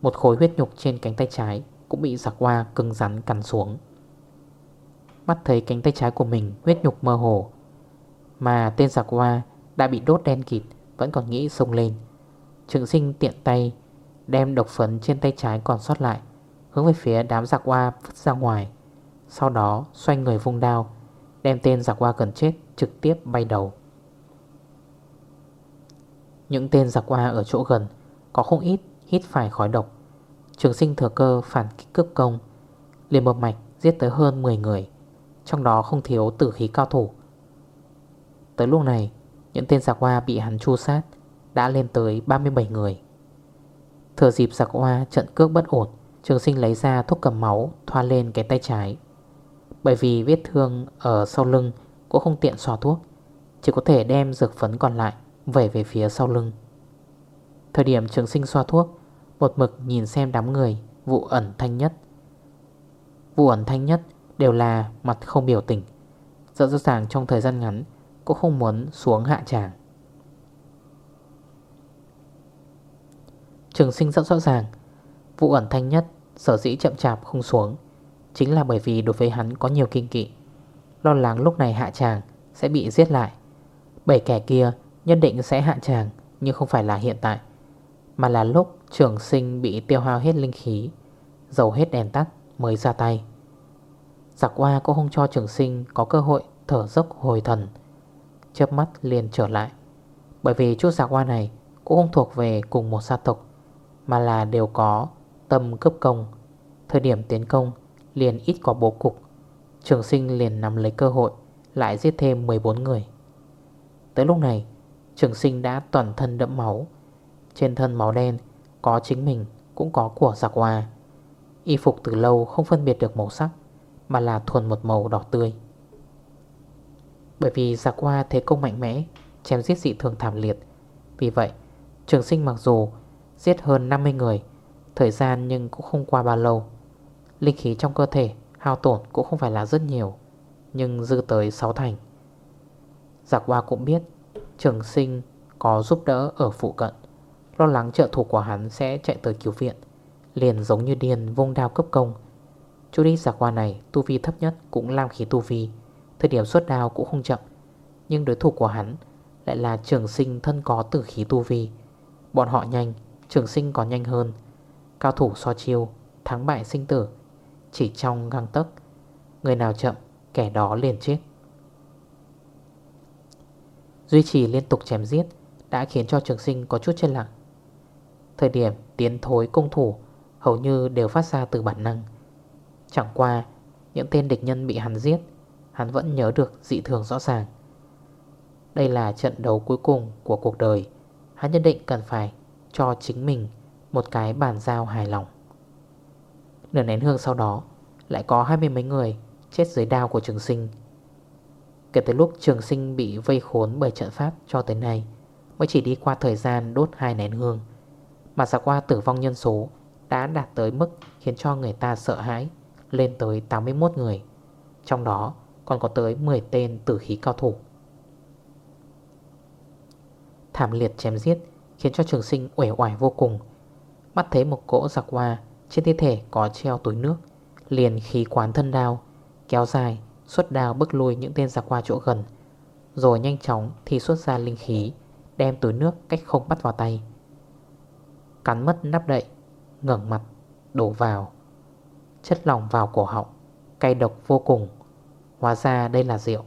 một khối huyết nhục trên cánh tay trái Cũng bị giặc hoa cưng rắn cắn xuống. Mắt thấy cánh tay trái của mình huyết nhục mơ hồ, Mà tên giặc hoa đã bị đốt đen kịt, Vẫn còn nghĩ sông lên. Trường sinh tiện tay Đem độc phấn trên tay trái còn sót lại, Hướng về phía đám giặc hoa vứt ra ngoài. Sau đó, xoay người vung đao, Đem tên giặc hoa cần chết Trực tiếp bay đầu. Những tên giặc hoa ở chỗ gần Có không ít hít phải khói độc. Trường sinh thừa cơ phản kích cướp công, liền một mạch giết tới hơn 10 người, Trong đó không thiếu tử khí cao thủ. Tới lúc này, Những tên giặc hoa bị hắn chu sát, Đã lên tới 37 người. Thừa dịp giặc hoa trận cước bất ổn, Trường sinh lấy ra thuốc cầm máu, Thoa lên cái tay trái. Bởi vì vết thương ở sau lưng Cũng không tiện xòa thuốc, Chỉ có thể đem dược phấn còn lại Vẩy về phía sau lưng. Thời điểm trường sinh xoa thuốc, Một mực nhìn xem đám người Vụ ẩn thanh nhất. Vụ ẩn thanh nhất đều là mặt không biểu tình, rõ rõ ràng trong thời gian ngắn Cũng không muốn xuống hạ tràng. Trường sinh rất rõ ràng, Vụ ẩn thanh nhất Sở dĩ chậm chạp không xuống Chính là bởi vì đối với hắn có nhiều kinh kỵ. Lo lắng lúc này hạ chàng Sẽ bị giết lại. Bảy kẻ kia nhất định sẽ hạ chàng Nhưng không phải là hiện tại, Mà là lúc trường sinh bị tiêu hao hết linh khí Dầu hết đèn tắt mới ra tay. Giặc qua cũng không cho trường sinh Có cơ hội thở dốc hồi thần. Chớp mắt liền trở lại. Bởi vì chút giặc qua này Cũng không thuộc về cùng một gia tộc, Mà là đều có tâm cấp công. Thời điểm tiến công liền ít có bố cục. Trường sinh liền nắm lấy cơ hội, Lại giết thêm 14 người. Tới lúc này, Trường sinh đã toàn thân đẫm máu. Trên thân máu đen, Có chính mình, cũng có của giặc hoa Y phục từ lâu không phân biệt được màu sắc, Mà là thuần một màu đỏ tươi. Bởi vì giặc hoa thế công mạnh mẽ, Chém giết dị thường thảm liệt. Vì vậy, Trường sinh mặc dù Giết hơn 50 người, Thời gian nhưng cũng không qua bao lâu Linh khí trong cơ thể, hao tổn cũng không phải là rất nhiều, Nhưng dư tới 6 thành. Giặc hoa cũng biết, Trường sinh có giúp đỡ ở phụ cận. Lo lắng trợ thủ của hắn sẽ chạy tới cứu viện, Liền giống như điên vung đao cấp công. Chú đi giặc hoa này, tu vi thấp nhất cũng làm khí tu vi, Thời điểm xuất đao cũng không chậm. Nhưng đối thủ của hắn lại là trường sinh thân có tử khí tu vi. Bọn họ nhanh, Trường sinh còn nhanh hơn. Cao thủ so chiêu, Thắng bại sinh tử. Chỉ trong găng tấc. Người nào chậm, kẻ đó liền chết. Duy trì liên tục chém giết Đã khiến cho trường sinh có chút chân lặng. Thời điểm tiến thối công thủ Hầu như đều phát ra từ bản năng. Chẳng qua, Những tên địch nhân bị hắn giết, Hắn vẫn nhớ được dị thường rõ ràng. Đây là trận đấu cuối cùng của cuộc đời. Hắn nhất định cần phải cho chính mình một cái bàn giao hài lòng. Nửa nén hương sau đó, Lại có hai mươi mấy người chết dưới đao của trường sinh. Kể từ lúc trường sinh bị vây khốn bởi trận pháp cho tới nay, Mới chỉ đi qua thời gian đốt hai nén hương, Mà xa qua tử vong nhân số đã đạt tới mức khiến cho người ta sợ hãi Lên tới 81 người, Trong đó còn có tới 10 tên tử khí cao thủ. Thảm liệt chém giết Khiến cho trường sinh uể oải vô cùng. Mắt thấy một cỗ giặc hoa trên thi thể có treo túi nước, Liền khí quán thân đao, Kéo dài, xuất đao bước lui những tên giặc qua chỗ gần. Rồi nhanh chóng thì xuất ra linh khí, Đem túi nước cách không bắt vào tay. Cắn mất nắp đậy, ngẩng mặt, Đổ vào. Chất lỏng vào cổ họng, Cay độc vô cùng. Hóa ra đây là rượu.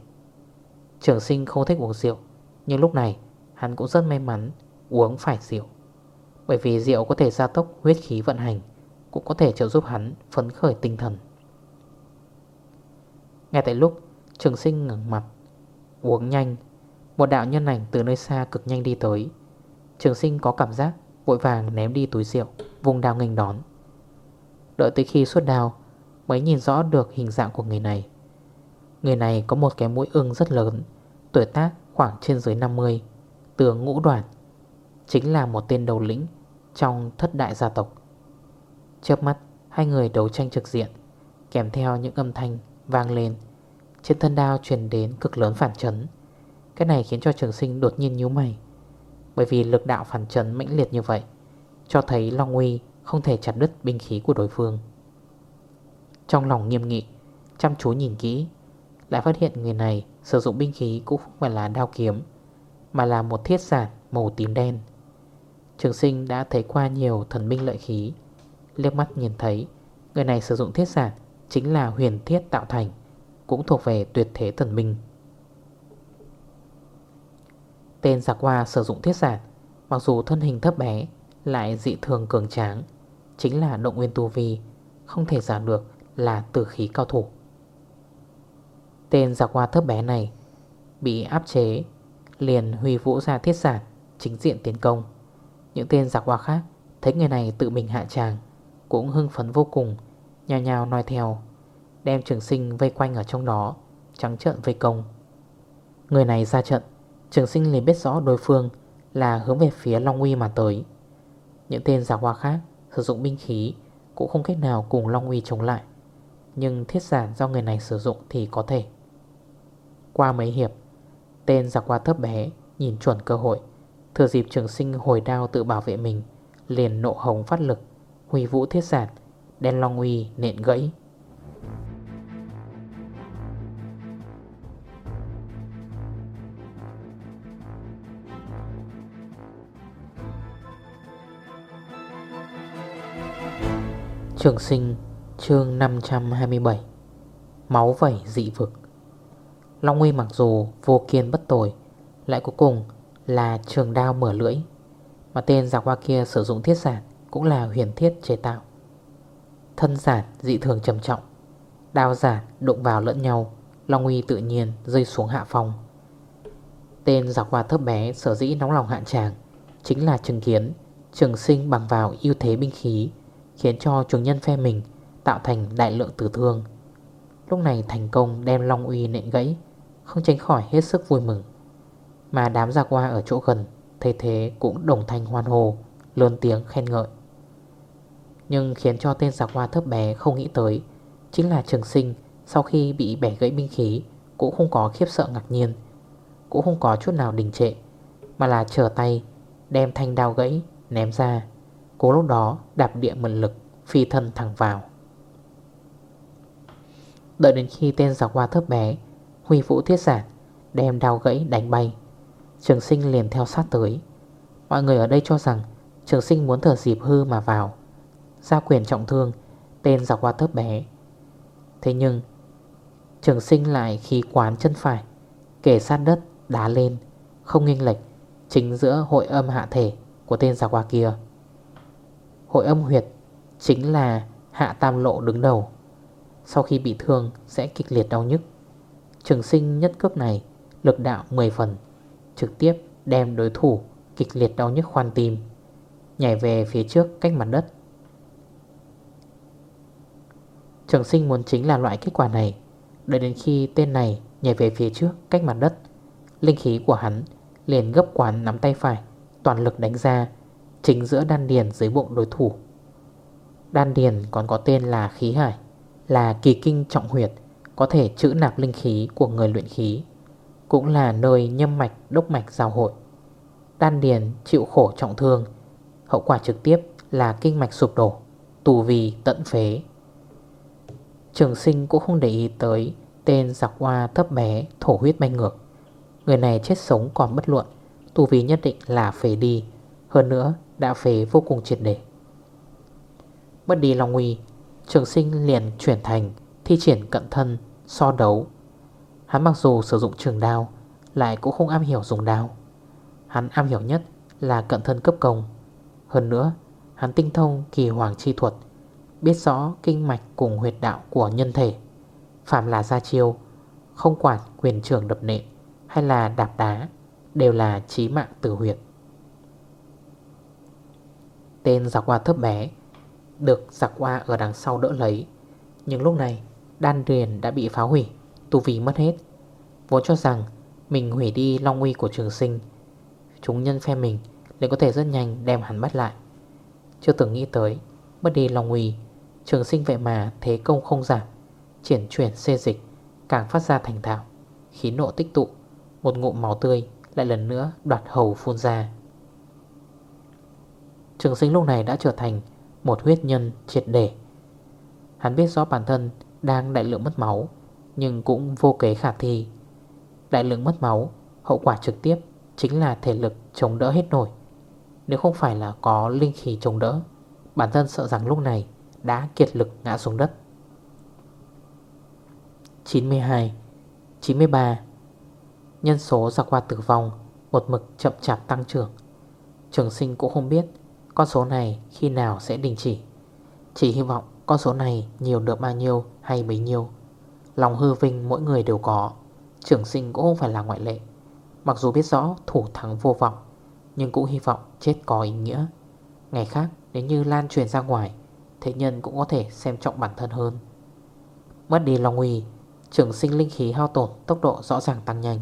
Trường sinh không thích uống rượu, Nhưng lúc này, hắn cũng rất may mắn Uống phải rượu. Bởi vì rượu có thể gia tốc huyết khí vận hành. Cũng có thể trợ giúp hắn phấn khởi tinh thần. Ngay tại lúc trường sinh ngẩng mặt, Uống nhanh, Một đạo nhân ảnh từ nơi xa cực nhanh đi tới. Trường sinh có cảm giác Vội vàng ném đi túi rượu, Vùng đào nghênh đón. Đợi tới khi xuất đào Mới nhìn rõ được hình dạng của người này. Người này có một cái mũi ưng rất lớn, Tuổi tác khoảng trên dưới 50 Tướng ngũ đoàn Chính là một tên đầu lĩnh Trong thất đại gia tộc. Chớp mắt, Hai người đấu tranh trực diện, Kèm theo những âm thanh vang lên. Trên thân đao truyền đến cực lớn phản chấn. Cái này khiến cho trường sinh đột nhiên nhíu mày, Bởi vì lực đạo phản chấn mãnh liệt như vậy, Cho thấy Long Uy không thể chặt đứt binh khí của đối phương. Trong lòng nghiêm nghị, Chăm chú nhìn kỹ, Lại phát hiện người này sử dụng binh khí cũng không phải là đao kiếm, Mà là một thiết giản màu tím đen. Trường sinh đã thấy qua nhiều thần binh lợi khí Liếc mắt nhìn thấy, Người này sử dụng thiết giản Chính là huyền thiết tạo thành, Cũng thuộc về tuyệt thế thần minh. Tên giặc hoa sử dụng thiết giản, Mặc dù thân hình thấp bé, Lại dị thường cường tráng, Chính là động nguyên tu vi, Không thể giả được là tử khí cao thủ. Tên giặc hoa thấp bé này Bị áp chế, Liền huy vũ ra thiết giản Chính diện tiến công. Những tên giặc hoa khác Thấy người này tự mình hạ tràng cũng hưng phấn vô cùng Nhào nhào nói theo, Đem trường sinh vây quanh ở trong đó, Trắng trợn vây công. Người này ra trận, Trường sinh liền biết rõ đối phương Là hướng về phía Long Uy mà tới. Những tên giả hoa khác Sử dụng binh khí Cũng không cách nào cùng Long Uy chống lại, Nhưng thiết giản do người này sử dụng thì có thể. Qua mấy hiệp, Tên giặc hoa thấp bé Nhìn chuẩn cơ hội, Thừa dịp trường sinh hồi đao tự bảo vệ mình, Liền nộ hồng phát lực Huy vũ thiết sạt, Đen Long Uy, nện gãy. Trường sinh, chương 527 Máu vẩy dị vực. Long Uy mặc dù vô kiên bất tồi, Lại cuối cùng là trường đao mở lưỡi, Mà tên giặc hoa kia sử dụng thiết sản cũng là huyền thiết chế tạo. Thân giản, dị thường trầm trọng. Đao giản đụng vào lẫn nhau, Long Uy tự nhiên rơi xuống hạ phòng. Tên giặc qua thấp bé sở dĩ nóng lòng hạn tràng Chính là chứng kiến, Trường sinh bằng vào ưu thế binh khí, Khiến cho trường nhân phe mình Tạo thành đại lượng tử thương. Lúc này thành công đem Long Uy nện gãy, Không tránh khỏi hết sức vui mừng. Mà đám giặc qua ở chỗ gần Thấy thế cũng đồng thanh hoan hồ Lớn tiếng khen ngợi. Nhưng khiến cho tên giặc hoa thấp bé không nghĩ tới. Chính là trường sinh, Sau khi bị bẻ gãy binh khí, Cũng không có khiếp sợ ngạc nhiên, Cũng không có chút nào đình trệ, Mà là trở tay, Đem thanh đao gãy, ném ra. Cố lúc đó, đạp địa mật lực, Phi thân thẳng vào. Đợi đến khi tên giặc hoa thấp bé, Huy vũ thiết giản Đem đao gãy đánh bay. Trường sinh liền theo sát tới. Mọi người ở đây cho rằng, Trường sinh muốn thở dịp hư mà vào. Gia quyền trọng thương, Tên giặc hoa thớp bé. Thế nhưng, Trường sinh lại khi quán chân phải, Kể sát đất, đá lên, Không nghiêng lệch Chính giữa hội âm hạ thể của tên giặc hoa kia. Hội âm huyệt chính là hạ tam lộ đứng đầu. Sau khi bị thương sẽ kịch liệt đau nhức. Trường sinh nhất cướp này lực đạo 10 phần, Trực tiếp đem đối thủ kịch liệt đau nhức khoan tim, Nhảy về phía trước cách mặt đất. Trường sinh muốn chính là loại kết quả này. Đợi đến khi tên này nhảy về phía trước cách mặt đất, Linh khí của hắn liền gấp quán nắm tay phải, Toàn lực đánh ra, Chính giữa đan điền dưới bụng đối thủ. Đan điền còn có tên là khí hải, Là kỳ kinh trọng huyệt, Có thể chữ nạp linh khí của người luyện khí, Cũng là nơi nhâm mạch, đốc mạch giao hội. Đan điền chịu khổ trọng thương, Hậu quả trực tiếp là kinh mạch sụp đổ, Tù vì tận phế. Trường sinh cũng không để ý tới Tên giặc hoa thấp bé, thổ huyết bay ngược. Người này chết sống còn bất luận, tu vi nhất định là phế đi, Hơn nữa đã phế vô cùng triệt để. Mất đi Long Nguy Trường sinh liền chuyển thành Thi triển cận thân, so đấu. Hắn mặc dù sử dụng trường đao, Lại cũng không am hiểu dùng đao. Hắn am hiểu nhất là cận thân cấp công. Hơn nữa, Hắn tinh thông kỳ hoàng chi thuật Biết rõ kinh mạch cùng huyệt đạo của nhân thể. Phạm là gia chiêu, Không quản quyền trưởng đập nệ Hay là đạp đá, Đều là trí mạng tử huyệt. Tên giặc hoa thấp bé, Được giặc hoa ở đằng sau đỡ lấy, Nhưng lúc này Đan điền đã bị phá hủy, Tu vi mất hết. Vốn cho rằng mình hủy đi long uy của trường sinh, Chúng nhân phe mình Để có thể rất nhanh đem hắn bắt lại. Chưa từng nghĩ tới, Mất đi long uy Trường sinh vậy mà thế công không giảm. Triển chuyển xê dịch, Càng phát ra thành thạo, Khí nộ tích tụ, Một ngụm máu tươi lại lần nữa đoạt hầu phun ra. Trường sinh lúc này đã trở thành Một huyết nhân triệt để. Hắn biết rõ bản thân Đang đại lượng mất máu, Nhưng cũng vô kế khả thi. Đại lượng mất máu, Hậu quả trực tiếp chính là thể lực chống đỡ hết nổi. Nếu không phải là có linh khí chống đỡ, Bản thân sợ rằng lúc này đã kiệt lực ngã xuống đất. 92 93 Nhân số ra qua tử vong, Một mực chậm chạp tăng trưởng. Trường sinh cũng không biết Con số này khi nào sẽ đình chỉ. Chỉ hy vọng con số này nhiều được bao nhiêu hay bấy nhiêu. Lòng hư vinh mỗi người đều có. Trường sinh cũng không phải là ngoại lệ. Mặc dù biết rõ thủ thắng vô vọng, Nhưng cũng hy vọng chết có ý nghĩa. Ngày khác, nếu như lan truyền ra ngoài Thế nhân cũng có thể xem trọng bản thân hơn. Mất đi Long Uy, Trường sinh linh khí hao tổn Tốc độ rõ ràng tăng nhanh.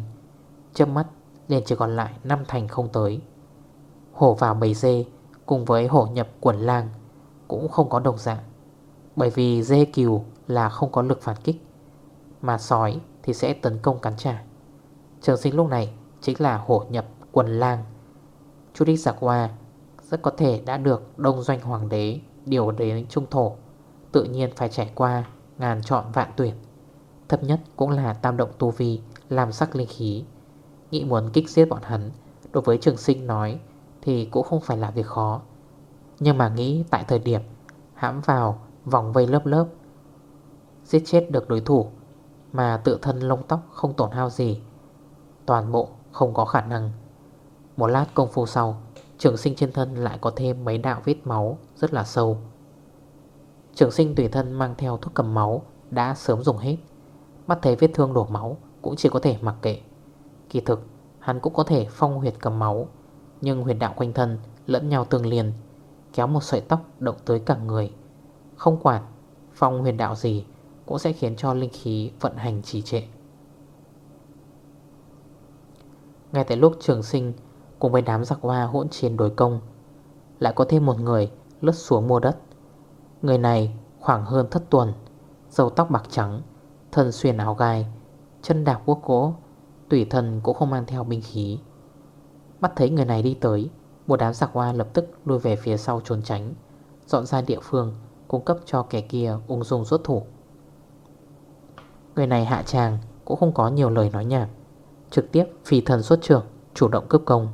Trước mắt, liền chỉ còn lại 5 thành không tới. Hổ vào bầy dê Cùng với hổ nhập quần lang Cũng không có đồng dạng, Bởi vì dê kiều là không có lực phản kích, Mà sói thì sẽ tấn công cắn trả. Trường sinh lúc này chính là hổ nhập quần lang. Chú đích giặc hoa Rất có thể đã được đông doanh hoàng đế Điều đến trung thổ. Tự nhiên phải trải qua ngàn chọn vạn tuyển Thấp nhất cũng là tam động tu vi, Làm sắc linh khí. Nghĩ muốn kích giết bọn hắn, Đối với trường sinh nói, Thì cũng không phải là việc khó. Nhưng mà nghĩ tại thời điểm, Hãm vào vòng vây lớp lớp, Giết chết được đối thủ, Mà tự thân lông tóc không tổn hao gì, Toàn bộ không có khả năng. Một lát công phu sau, Trường sinh trên thân lại có thêm mấy đạo vết máu. Rất là sâu. Trường sinh tùy thân mang theo thuốc cầm máu Đã sớm dùng hết. Mắt thấy vết thương đổ máu Cũng chỉ có thể mặc kệ. Kỳ thực, hắn cũng có thể phong huyệt cầm máu, Nhưng huyệt đạo quanh thân lẫn nhau tương liền Kéo một sợi tóc động tới cả người. Không quản phong huyền đạo gì Cũng sẽ khiến cho linh khí vận hành trì trệ. Ngay tại lúc trường sinh Cùng với đám giặc hoa hỗn chiến đối công, Lại có thêm một người lướt xuống mua đất. Người này khoảng hơn thất tuần Dầu tóc bạc trắng, Thân xuyên áo gai, Chân đạp quốc cỗ Tùy thân cũng không mang theo binh khí. Bắt thấy người này đi tới, Một đám giặc hoa lập tức lùi về phía sau trốn tránh, Dọn ra địa phương, Cung cấp cho kẻ kia ung dung rốt thủ. Người này hạ tràng Cũng không có nhiều lời nói nhảm, Trực tiếp phi thần xuất trưởng, Chủ động cướp công.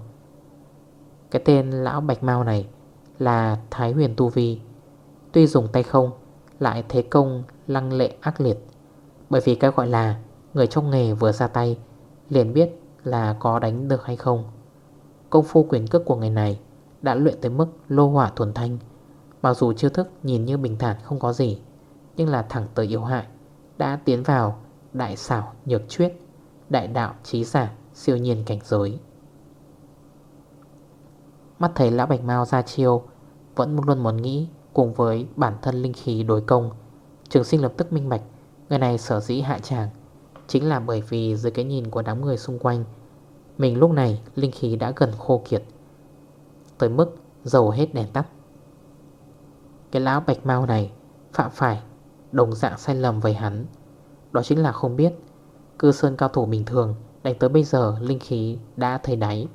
Cái tên lão bạch mau này là Thái huyền Tu Vi. Tuy dùng tay không, Lại thế công, lăng lệ ác liệt. Bởi vì cái gọi là Người trong nghề vừa ra tay, Liền biết là có đánh được hay không. Công phu quyền cước của người này Đã luyện tới mức lô hỏa thuần thanh. Mặc dù chiêu thức nhìn như bình thản không có gì, Nhưng là thẳng tới yếu hại, Đã tiến vào đại xảo nhược chuyết, Đại đạo trí giả siêu nhiên cảnh giới. Mắt thấy lão bạch mau ra chiêu Vẫn luôn muốn nghĩ Cùng với bản thân linh khí đối công. Trường sinh lập tức minh bạch Người này sở dĩ hạ chàng, Chính là bởi vì dưới cái nhìn của đám người xung quanh Mình lúc này linh khí đã gần khô kiệt Tới mức dầu hết đèn tắt. Cái lão bạch mau này Phạm phải Đồng dạng sai lầm với hắn Đó chính là không biết Cư sơn cao thủ bình thường Đánh tới bây giờ linh khí đã thấy đáy.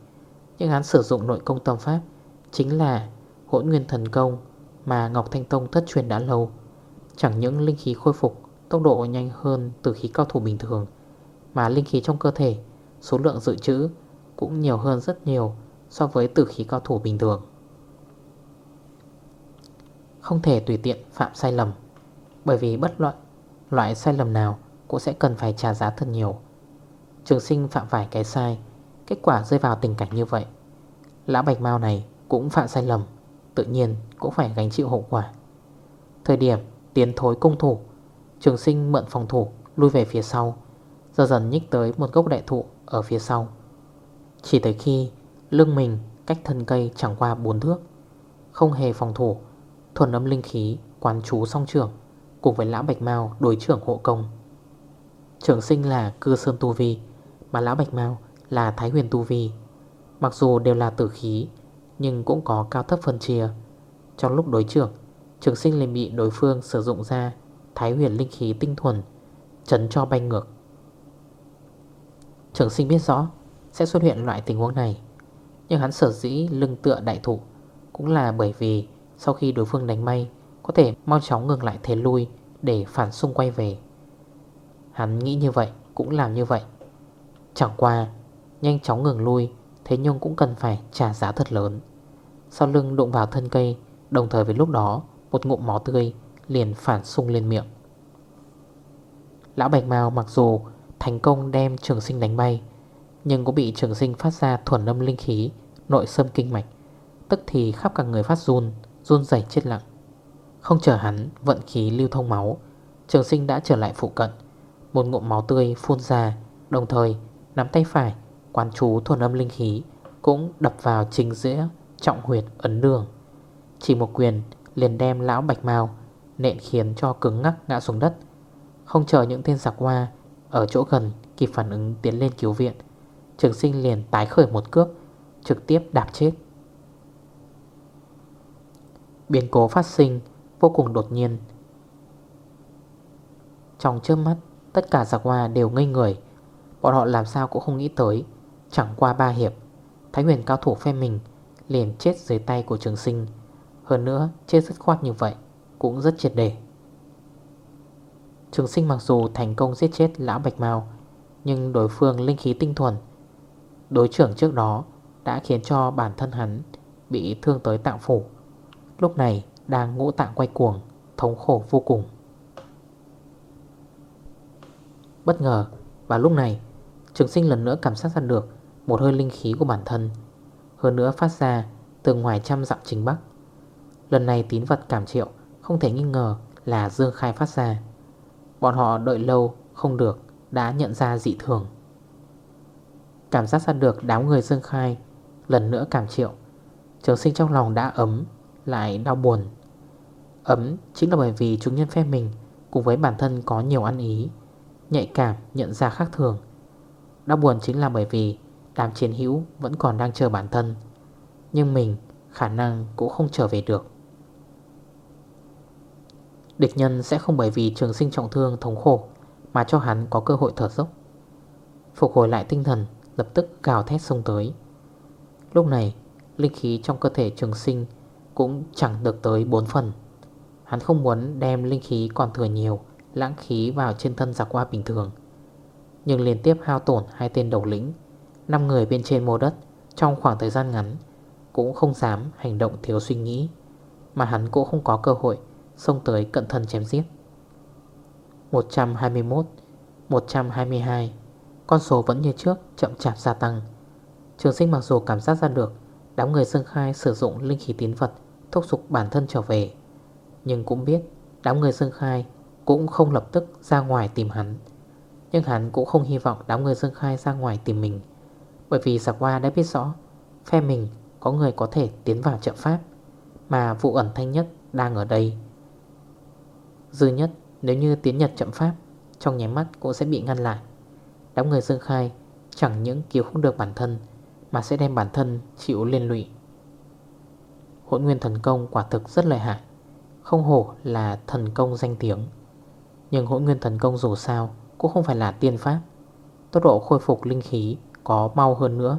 Nhưng hắn sử dụng nội công tâm pháp Chính là hỗn nguyên thần công Mà Ngọc Thanh Tông thất truyền đã lâu. Chẳng những linh khí khôi phục Tốc độ nhanh hơn từ khí cao thủ bình thường, Mà linh khí trong cơ thể, Số lượng dự trữ Cũng nhiều hơn rất nhiều So với tử khí cao thủ bình thường. Không thể tùy tiện phạm sai lầm, Bởi vì bất loại Loại sai lầm nào Cũng sẽ cần phải trả giá thật nhiều. Trường sinh phạm phải cái sai Kết quả rơi vào tình cảnh như vậy, Lão Bạch Mao này cũng phạm sai lầm, Tự nhiên cũng phải gánh chịu hậu quả. Thời điểm tiến thối công thủ, Trường sinh mượn phòng thủ Lui về phía sau Giờ dần nhích tới một gốc đại thụ ở phía sau. Chỉ tới khi Lưng mình cách thân cây chẳng qua 4 thước, Không hề phòng thủ, Thuần âm linh khí Quán chú song trưởng Cùng với lão Bạch Mao đối trưởng hộ công. Trường sinh là cư sơn tu vi Mà lão Bạch Mao là thái huyền tu vi. Mặc dù đều là tử khí, Nhưng cũng có cao thấp phân chia. Trong lúc đối trưởng, Trường sinh liền bị đối phương sử dụng ra Thái huyền linh khí tinh thuần, chấn cho bay ngược. Trường sinh biết rõ Sẽ xuất hiện loại tình huống này, Nhưng hắn sở dĩ lưng tựa đại thụ Cũng là bởi vì Sau khi đối phương đánh may Có thể mau chóng ngừng lại thế lui Để phản xung quay về. Hắn nghĩ như vậy, cũng làm như vậy. Chẳng qua Nhanh chóng ngừng lui, Thế nhưng cũng cần phải trả giá thật lớn. Sau lưng đụng vào thân cây, Đồng thời với lúc đó, Một ngụm máu tươi liền phản sung lên miệng. Lão Bạch Mao mặc dù thành công đem trường sinh đánh bay, Nhưng cũng bị trường sinh phát ra thuần âm linh khí, Nội sâm kinh mạch, Tức thì khắp cả người phát run Run dày chết lặng. Không chờ hắn vận khí lưu thông máu, Trường sinh đã trở lại phụ cận, Một ngụm máu tươi phun ra, Đồng thời nắm tay phải Quán chú thuần âm linh khí Cũng đập vào chính giữa trọng huyệt ấn đường. Chỉ một quyền liền đem lão bạch mau Nện khiến cho cứng ngắc ngã xuống đất. Không chờ những tên giặc hoa Ở chỗ gần kịp phản ứng tiến lên cứu viện, Trường sinh liền tái khởi một cước, Trực tiếp đạp chết. Biến cố phát sinh Vô cùng đột nhiên. Trong trước mắt, Tất cả giặc hoa đều ngây người. Bọn họ làm sao cũng không nghĩ tới Chẳng qua ba hiệp. Thái huyền cao thủ phe mình Liền chết dưới tay của trường sinh. Hơn nữa, chết rất khoát như vậy Cũng rất triệt đề Trường sinh mặc dù thành công giết chết lão Bạch Mao, Nhưng đối phương linh khí tinh thuần, Đối trưởng trước đó Đã khiến cho bản thân hắn Bị thương tới tạng phủ. Lúc này đang ngũ tạng quay cuồng, Thống khổ vô cùng. Bất ngờ Và lúc này, Trường sinh lần nữa cảm giác ra được một hơi linh khí của bản thân, Hơn nữa phát ra từ ngoài trăm dặm chính bắc. Lần này tín vật cảm triệu Không thể nghi ngờ là Dương Khai phát ra. Bọn họ đợi lâu không được Đã nhận ra dị thường. Cảm giác ra được đám người Dương Khai Lần nữa cảm triệu, Trường sinh trong lòng đã ấm, Lại đau buồn. Ấm chính là bởi vì chúng nhân phe mình Cùng với bản thân có nhiều ăn ý, Nhạy cảm nhận ra khác thường. Đau buồn chính là bởi vì Đám chiến hữu vẫn còn đang chờ bản thân, Nhưng mình khả năng cũng không trở về được. Địch nhân sẽ không bởi vì trường sinh trọng thương thống khổ Mà cho hắn có cơ hội thở dốc. Phục hồi lại tinh thần, Lập tức gào thét sông tới. Lúc này, Linh khí trong cơ thể trường sinh Cũng chẳng được tới 4 phần. Hắn không muốn đem linh khí còn thừa nhiều, Lãng khí vào trên thân giặc qua bình thường. Nhưng liên tiếp hao tổn hai tên đầu lĩnh 5 người bên trên mô đất. Trong khoảng thời gian ngắn, Cũng không dám hành động thiếu suy nghĩ, Mà hắn cũng không có cơ hội Xông tới cận thân chém giết. 121 122 Con số vẫn như trước, chậm chạp gia tăng. Trường sinh mặc dù cảm giác ra được Đám người dương khai sử dụng linh khí tín vật, Thúc giục bản thân trở về, Nhưng cũng biết Đám người dương khai cũng không lập tức ra ngoài tìm hắn. Nhưng hắn cũng không hy vọng đám người dương khai ra ngoài tìm mình. Bởi vì giặc hoa đã biết rõ, Phe mình có người có thể tiến vào trận pháp, Mà vụ ẩn thanh nhất đang ở đây. Dư nhất, nếu như tiến nhật chậm pháp, Trong nháy mắt cũng sẽ bị ngăn lại. Đám người dương khai Chẳng những cứu không được bản thân, Mà sẽ đem bản thân chịu liên lụy. Hỗn nguyên thần công quả thực rất lợi hại, Không hổ là thần công danh tiếng. Nhưng hỗn nguyên thần công dù sao Cũng không phải là tiên pháp. Tốc độ khôi phục linh khí có mau hơn nữa.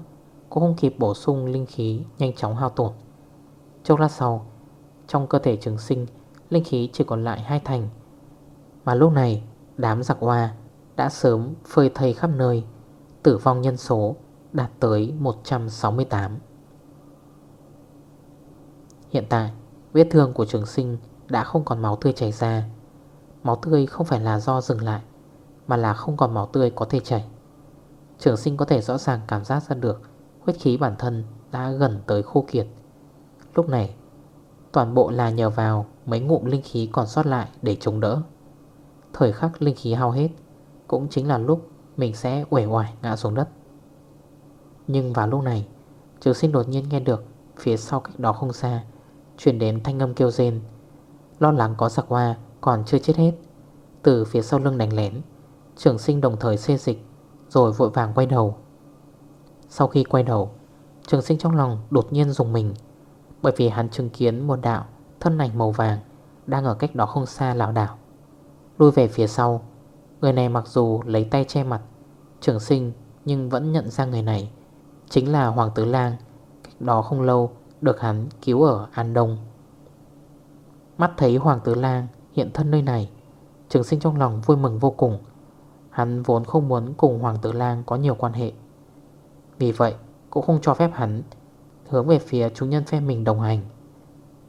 Cũng không kịp bổ sung linh khí, Nhanh chóng hao tổn. Chốc lát sau, Trong cơ thể trường sinh, Linh khí chỉ còn lại hai thành. Mà lúc này, đám giặc hoa Đã sớm phơi thây khắp nơi, Tử vong nhân số đạt tới 168 Hiện tại, Vết thương của trường sinh Đã không còn máu tươi chảy ra. Máu tươi không phải là do dừng lại, Mà là không còn máu tươi có thể chảy. Trường sinh có thể rõ ràng cảm giác ra được Huyết khí bản thân đã gần tới khô kiệt. Lúc này, Toàn bộ là nhờ vào mấy ngụm linh khí còn sót lại để chống đỡ. Thời khắc linh khí hao hết, Cũng chính là lúc mình sẽ quể hoài ngã xuống đất. Nhưng vào lúc này, Trường sinh đột nhiên nghe được Phía sau cách đó không xa Chuyển đến thanh âm kêu rên. Lo lắng có giặc hoa còn chưa chết hết. Từ phía sau lưng đánh lén, Trường sinh đồng thời xê dịch rồi vội vàng quay đầu. Sau khi quay đầu, Trường sinh trong lòng đột nhiên dùng mình, Bởi vì hắn chứng kiến một đạo Thân ảnh màu vàng Đang ở cách đó không xa lão đảo Lui về phía sau, Người này mặc dù lấy tay che mặt, Trường sinh nhưng vẫn nhận ra người này Chính là Hoàng Tứ Lang, Cách đó không lâu được hắn cứu ở An Đông. Mắt thấy Hoàng Tứ Lang hiện thân nơi này, Trường sinh trong lòng vui mừng vô cùng Hắn vốn không muốn cùng Hoàng Tử Lang có nhiều quan hệ. Vì vậy, cũng không cho phép hắn Hướng về phía chúng nhân phe mình đồng hành.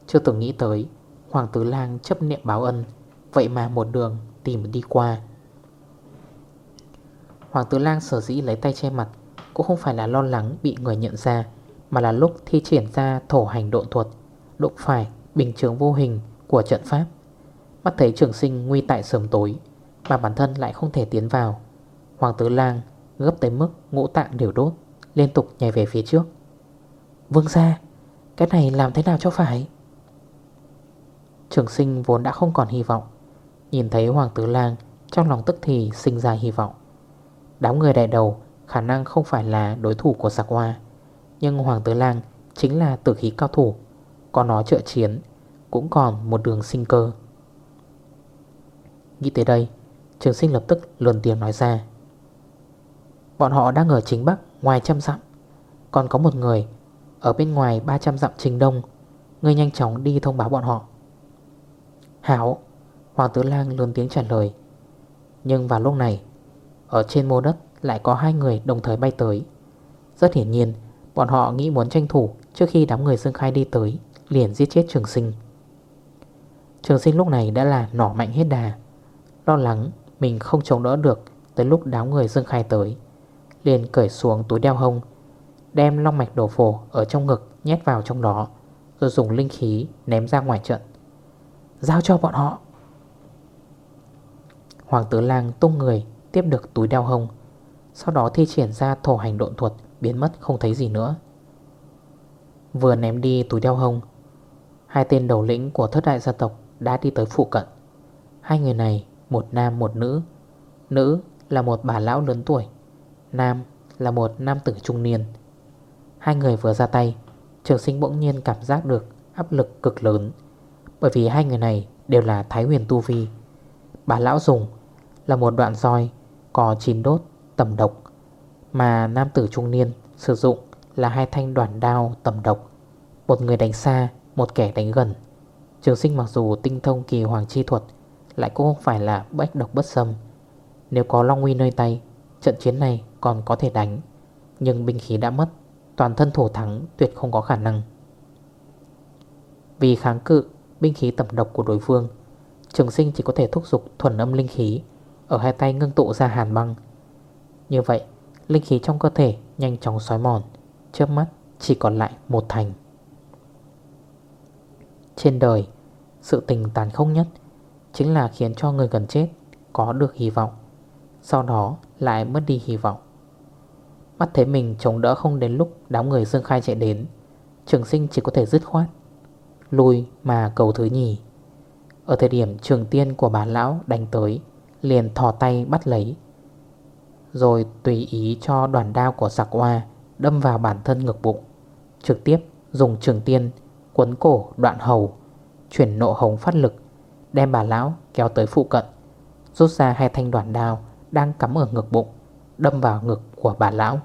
Chưa từng nghĩ tới, Hoàng Tử Lang chấp niệm báo ân, Vậy mà một đường tìm đi qua. Hoàng Tử Lang sở dĩ lấy tay che mặt Cũng không phải là lo lắng bị người nhận ra, Mà là lúc thi triển ra thổ hành độ thuật Đụng phải bình chướng vô hình của trận pháp. Mắt thấy trường sinh nguy tại sớm tối mà bản thân lại không thể tiến vào. Hoàng tử lang gấp tới mức ngũ tạng đều đốt, Liên tục nhảy về phía trước. Vương ra Cái này làm thế nào cho phải? Trường sinh vốn đã không còn hy vọng. Nhìn thấy Hoàng tử lang, Trong lòng tức thì sinh ra hy vọng. Đám người đại đầu Khả năng không phải là đối thủ của sạc hoa, Nhưng Hoàng tử lang Chính là tử khí cao thủ, Có nó trợ chiến, Cũng còn một đường sinh cơ. Nghĩ tới đây Trường sinh lập tức luồn tiếng nói ra. Bọn họ đang ở chính Bắc, Ngoài trăm dặm. Còn có một người, Ở bên ngoài 300 dặm trình đông. Ngươi nhanh chóng đi thông báo bọn họ. Hảo, Hoàng tử lang luồn tiếng trả lời. Nhưng vào lúc này, Ở trên mô đất lại có hai người đồng thời bay tới. Rất hiển nhiên, Bọn họ nghĩ muốn tranh thủ Trước khi đám người Dương Khai đi tới, Liền giết chết trường sinh. Trường sinh lúc này đã là nỏ mạnh hết đà, Lo lắng mình không chống đỡ được Tới lúc đám người Dương Khai tới. Liền cởi xuống túi đeo hông, Đem long mạch đổ phổ ở trong ngực Nhét vào trong đó, Rồi dùng linh khí ném ra ngoài trận. Giao cho bọn họ. Hoàng tử lang tung người Tiếp được túi đeo hông, Sau đó thi triển ra thổ hành độn thuật Biến mất không thấy gì nữa. Vừa ném đi túi đeo hông, Hai tên đầu lĩnh của thất đại gia tộc Đã đi tới phụ cận. Hai người này một nam một nữ. Nữ là một bà lão lớn tuổi Nam là một nam tử trung niên. Hai người vừa ra tay Trường sinh bỗng nhiên cảm giác được áp lực cực lớn Bởi vì hai người này đều là Thái huyền Tu Vi. Bà lão dùng là một đoạn roi có chín đốt tầm độc Mà nam tử trung niên sử dụng là hai thanh đoàn đao tầm độc. Một người đánh xa, một kẻ đánh gần. Trường sinh mặc dù tinh thông kỳ hoàng chi thuật lại cũng không phải là bách độc bất xâm. Nếu có Long Nguy nơi tay, Trận chiến này còn có thể đánh. Nhưng binh khí đã mất, Toàn thân thủ thắng tuyệt không có khả năng. Vì kháng cự, binh khí tầm độc của đối phương, Trường sinh chỉ có thể thúc giục thuần âm linh khí Ở hai tay ngưng tụ ra hàn băng. Như vậy, Linh khí trong cơ thể nhanh chóng xói mòn, Trước mắt chỉ còn lại một thành. Trên đời, Sự tình tàn khốc nhất Chính là khiến cho người gần chết Có được hy vọng, Sau đó lại mất đi hy vọng. Mắt thấy mình chống đỡ không đến lúc Đám người Dương Khai chạy đến, Trường sinh chỉ có thể dứt khoát, Lùi mà cầu thứ nhì. Ở thời điểm trường tiên của bà lão đánh tới, Liền thò tay bắt lấy, Rồi tùy ý cho đoàn đao của sạc hoa Đâm vào bản thân ngực bụng, Trực tiếp dùng trường tiên Quấn cổ đoạn hầu, Chuyển nộ hồng phát lực Đem bà lão kéo tới phụ cận, Rút ra hai thanh đoàn đao Đang cắm ở ngực bụng, Đâm vào ngực của bà lão.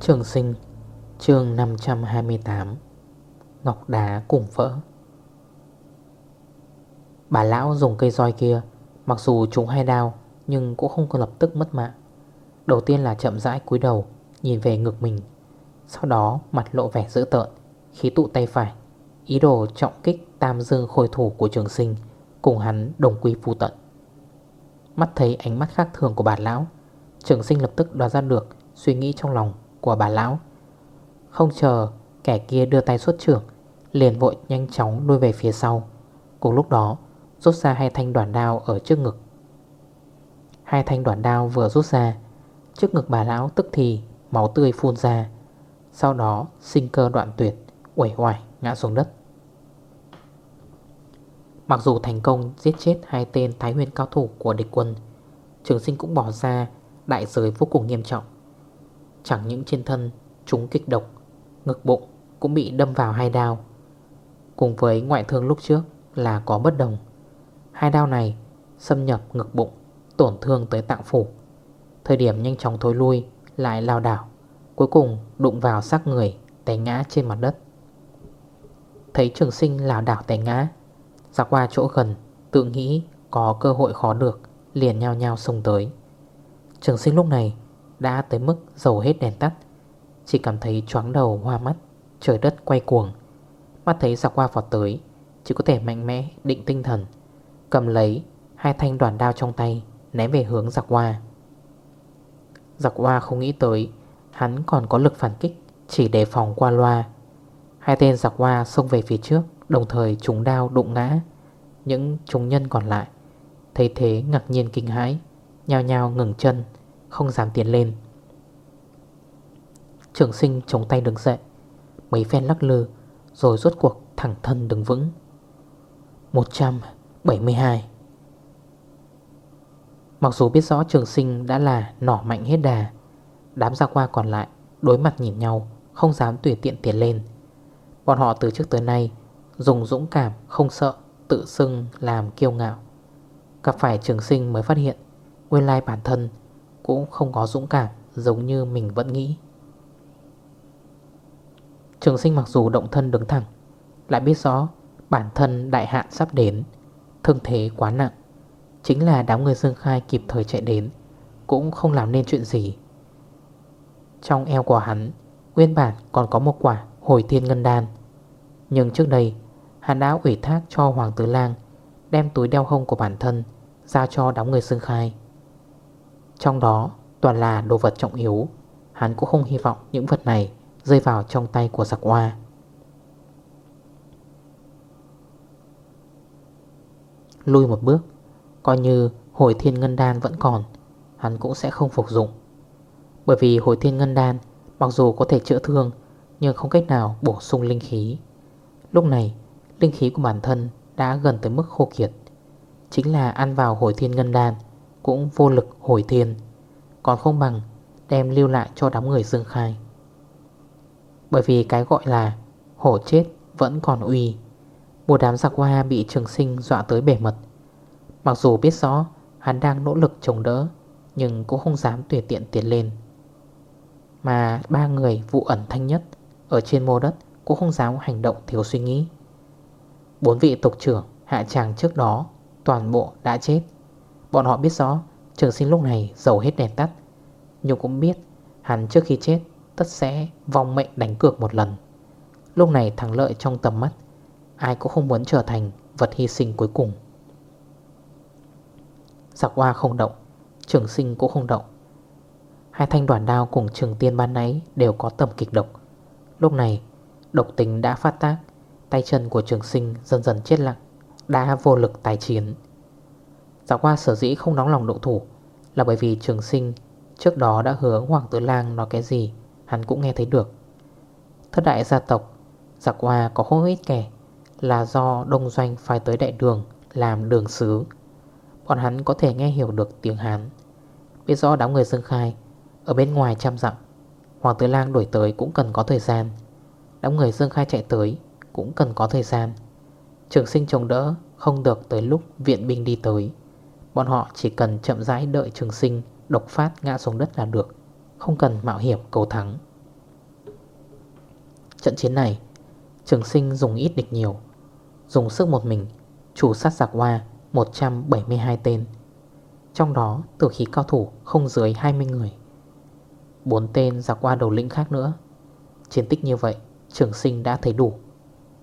Trường sinh, chương 528 Ngọc đá cùng vỡ. Bà lão dùng cây roi kia, Mặc dù trúng hai đao, Nhưng cũng không có lập tức mất mạng. Đầu tiên là chậm rãi cúi đầu, Nhìn về ngực mình. Sau đó, mặt lộ vẻ dữ tợn, Khí tụ tay phải. Ý đồ trọng kích tam dương khôi thủ của trường sinh, Cùng hắn đồng quy phu tận. Mắt thấy ánh mắt khác thường của bà lão, Trường sinh lập tức đoán ra được Suy nghĩ trong lòng của bà lão. Không chờ kẻ kia đưa tay xuất trưởng, Liền vội nhanh chóng đuôi về phía sau. Cùng lúc đó Rút ra hai thanh đoàn đao ở trước ngực. Hai thanh đoàn đao vừa rút ra, Trước ngực bà lão tức thì Máu tươi phun ra, Sau đó sinh cơ đoạn tuyệt, Uể hoài ngã xuống đất. Mặc dù thành công giết chết hai tên thái nguyên cao thủ của địch quân, Trường sinh cũng bỏ ra đại giới vô cùng nghiêm trọng. Chẳng những trên thân chúng kịch độc, Ngực bụng cũng bị đâm vào hai đao, Cùng với ngoại thương lúc trước là có bất đồng. Hai đao này xâm nhập ngực bụng, Tổn thương tới tạng phủ. Thời điểm nhanh chóng thối lui, Lại lao đảo, Cuối cùng đụng vào xác người Té ngã trên mặt đất. Thấy trường sinh lao đảo té ngã, Ra qua chỗ gần, Tự nghĩ có cơ hội khó được, Liền nhau nhau xông tới. Trường sinh lúc này đã tới mức dầu hết đèn tắt, Chỉ cảm thấy choáng đầu hoa mắt, Trời đất quay cuồng. Mắt thấy ra qua vọt tới, Chỉ có thể mạnh mẽ định tinh thần Cầm lấy hai thanh đoàn đao trong tay, Ném về hướng giặc hoa. Giặc hoa không nghĩ tới, Hắn còn có lực phản kích, Chỉ đề phòng qua loa. Hai tên giặc hoa xông về phía trước, Đồng thời trúng đao đụng ngã. Những chúng nhân còn lại, Thấy thế ngạc nhiên kinh hãi, Nhao nhao ngừng chân, Không dám tiến lên. Trường sinh chống tay đứng dậy, Mấy phen lắc lư, Rồi rốt cuộc thẳng thân đứng vững. 172 Mặc dù biết rõ trường sinh đã là nỏ mạnh hết đà, Đám gia qua còn lại Đối mặt nhìn nhau, Không dám tùy tiện tiến lên. Bọn họ từ trước tới nay Dùng dũng cảm, không sợ, Tự xưng làm kiêu ngạo. Gặp phải trường sinh mới phát hiện, Nguyên lai bản thân Cũng không có dũng cảm giống như mình vẫn nghĩ. Trường sinh mặc dù động thân đứng thẳng, Lại biết rõ bản thân đại hạn sắp đến Thương thế quá nặng. Chính là đám người Dương Khai kịp thời chạy đến, Cũng không làm nên chuyện gì. Trong eo của hắn, Nguyên bản còn có một quả hồi thiên ngân đan. Nhưng trước đây, Hắn đã ủy thác cho Hoàng Tử Lang Đem túi đeo hông của bản thân Giao cho đám người Dương Khai. Trong đó, toàn là đồ vật trọng yếu, Hắn cũng không hy vọng những vật này Rơi vào trong tay của giặc hoa Lui một bước, Coi như hồi thiên ngân đan vẫn còn, Hắn cũng sẽ không phục dụng. Bởi vì hồi thiên ngân đan Mặc dù có thể chữa thương, Nhưng không cách nào bổ sung linh khí. Lúc này, Linh khí của bản thân đã gần tới mức khô kiệt. Chính là ăn vào hồi thiên ngân đan Cũng vô lực hồi thiên, Còn không bằng đem lưu lại cho đám người dương khai. Bởi vì cái gọi là Hổ chết vẫn còn uy một đám giặc hoa bị trường sinh dọa tới bể mật. Mặc dù biết rõ, hắn đang nỗ lực chống đỡ, Nhưng cũng không dám tùy tiện tiến lên. Mà ba người vụ ẩn thanh nhất Ở trên mô đất cũng không dám hành động thiếu suy nghĩ. Bốn vị tộc trưởng, hạ tràng trước đó, Toàn bộ đã chết. Bọn họ biết rõ, trường sinh lúc này giàu hết đèn tắt. Nhưng cũng biết, Hắn trước khi chết, tất sẽ vong mệnh đánh cược một lần. Lúc này thắng lợi trong tầm mắt. Ai cũng không muốn trở thành vật hy sinh cuối cùng. Giặc hoa không động, Trường sinh cũng không động. Hai thanh đoàn đao cùng trường tiên ban nãy Đều có tầm kịch độc. Lúc này, độc tính đã phát tác, Tay chân của trường sinh dần dần chết lặng, Đã vô lực tài chiến. Giặc hoa sở dĩ không nóng lòng độ thủ Là bởi vì trường sinh Trước đó đã hứa Hoàng tử lang nói cái gì Hắn cũng nghe thấy được. Thất đại gia tộc, Giặc hoa có không ít kẻ là do đông doanh phải tới đại đường, Làm đường xứ. Bọn hắn có thể nghe hiểu được tiếng Hán, Biết rõ đám người Dương Khai. Ở bên ngoài trăm dặm, Hoàng tử lang đổi tới cũng cần có thời gian. Đám người Dương Khai chạy tới Cũng cần có thời gian. Trường sinh chống đỡ Không được tới lúc viện binh đi tới. Bọn họ chỉ cần chậm rãi đợi trường sinh Độc phát ngã xuống đất là được, Không cần mạo hiểm cầu thắng. Trận chiến này Trường sinh dùng ít địch nhiều. Dùng sức một mình, Chủ sát giặc hoa 172 tên. Trong đó, tử khí cao thủ không dưới 20 người. 4 tên giặc qua đầu lĩnh khác nữa. Chiến tích như vậy, Trường sinh đã thấy đủ.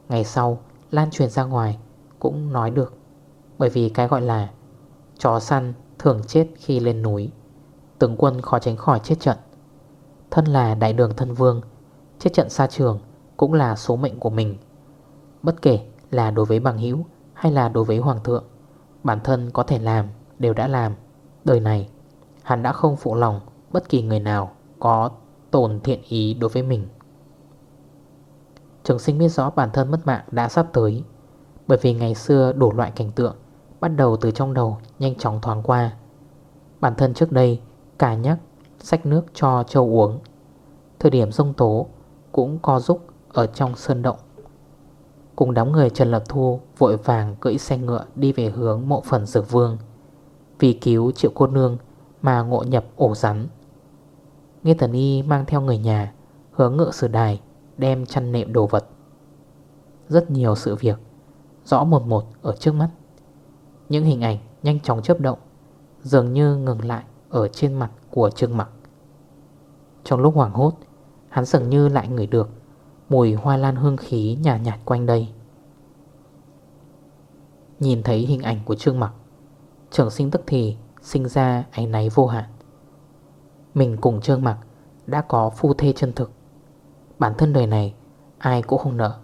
Ngày sau, lan truyền ra ngoài Cũng nói được. Bởi vì cái gọi là Chó săn thường chết khi lên núi. Tướng quân khó tránh khỏi chết trận. Thân là đại đường thân vương, Chết trận xa trường cũng là số mệnh của mình. Bất kể là đối với bằng hữu Hay là đối với hoàng thượng, Bản thân có thể làm Đều đã làm. Đời này, Hắn đã không phụ lòng Bất kỳ người nào Có tồn thiện ý đối với mình. Trường sinh biết rõ bản thân mất mạng đã sắp tới, Bởi vì ngày xưa đủ loại cảnh tượng Bắt đầu từ trong đầu Nhanh chóng thoáng qua. Bản thân trước đây cả nhắc sách nước cho châu uống. Thời điểm sông tố cũng co giúp ở trong sơn động. Cùng đám người Trần Lập Thu vội vàng cưỡi xe ngựa đi về hướng mộ phần dược vương, Vì cứu triệu cô nương mà ngộ nhập ổ rắn. Nghe thần Y mang theo người nhà, Hướng ngựa sử đài Đem chăn nệm đồ vật. Rất nhiều sự việc, Rõ một một ở trước mắt. Những hình ảnh nhanh chóng chấp động, Dường như ngừng lại Ở trên mặt của Trương Mặc. Trong lúc hoảng hốt, Hắn dường như lại ngửi được Mùi hoa lan hương khí nhạt nhạt quanh đây. Nhìn thấy hình ảnh của Trương Mặc, Trường sinh tức thì Sinh ra ánh náy vô hạn. Mình cùng Trương Mặc Đã có phu thê chân thực. Bản thân đời này, Ai cũng không nợ.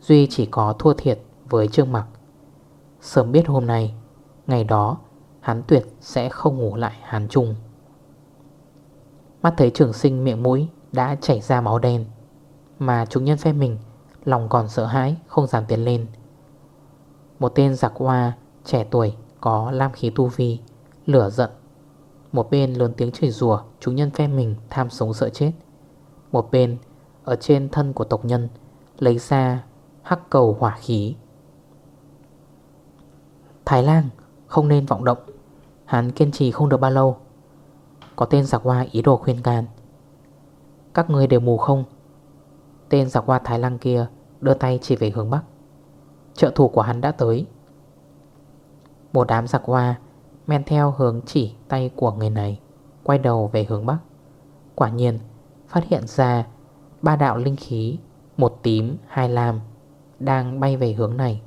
Duy chỉ có thua thiệt với Trương Mặc. Sớm biết hôm nay, Ngày đó, hắn tuyệt sẽ không ngủ lại hàn trung. Mắt thấy trường sinh miệng mũi Đã chảy ra máu đen. Mà chúng nhân phe mình, Lòng còn sợ hãi, không dám tiến lên. Một tên giặc hoa, Trẻ tuổi, có lam khí tu vi, Lửa giận. Một bên lớn tiếng chửi rủa Chúng nhân phe mình tham sống sợ chết. Một bên, ở trên thân của tộc nhân, Lấy ra hắc cầu hỏa khí. Thái lan, không nên vọng động. Hắn kiên trì không được bao lâu. Có tên giặc hoa ý đồ khuyên can. Các người đều mù không? Tên giặc hoa Thái Lan kia Đưa tay chỉ về hướng Bắc. Trợ thủ của hắn đã tới. Một đám giặc hoa Men theo hướng chỉ tay của người này Quay đầu về hướng Bắc. Quả nhiên phát hiện ra Ba đạo linh khí Một tím, hai lam Đang bay về hướng này.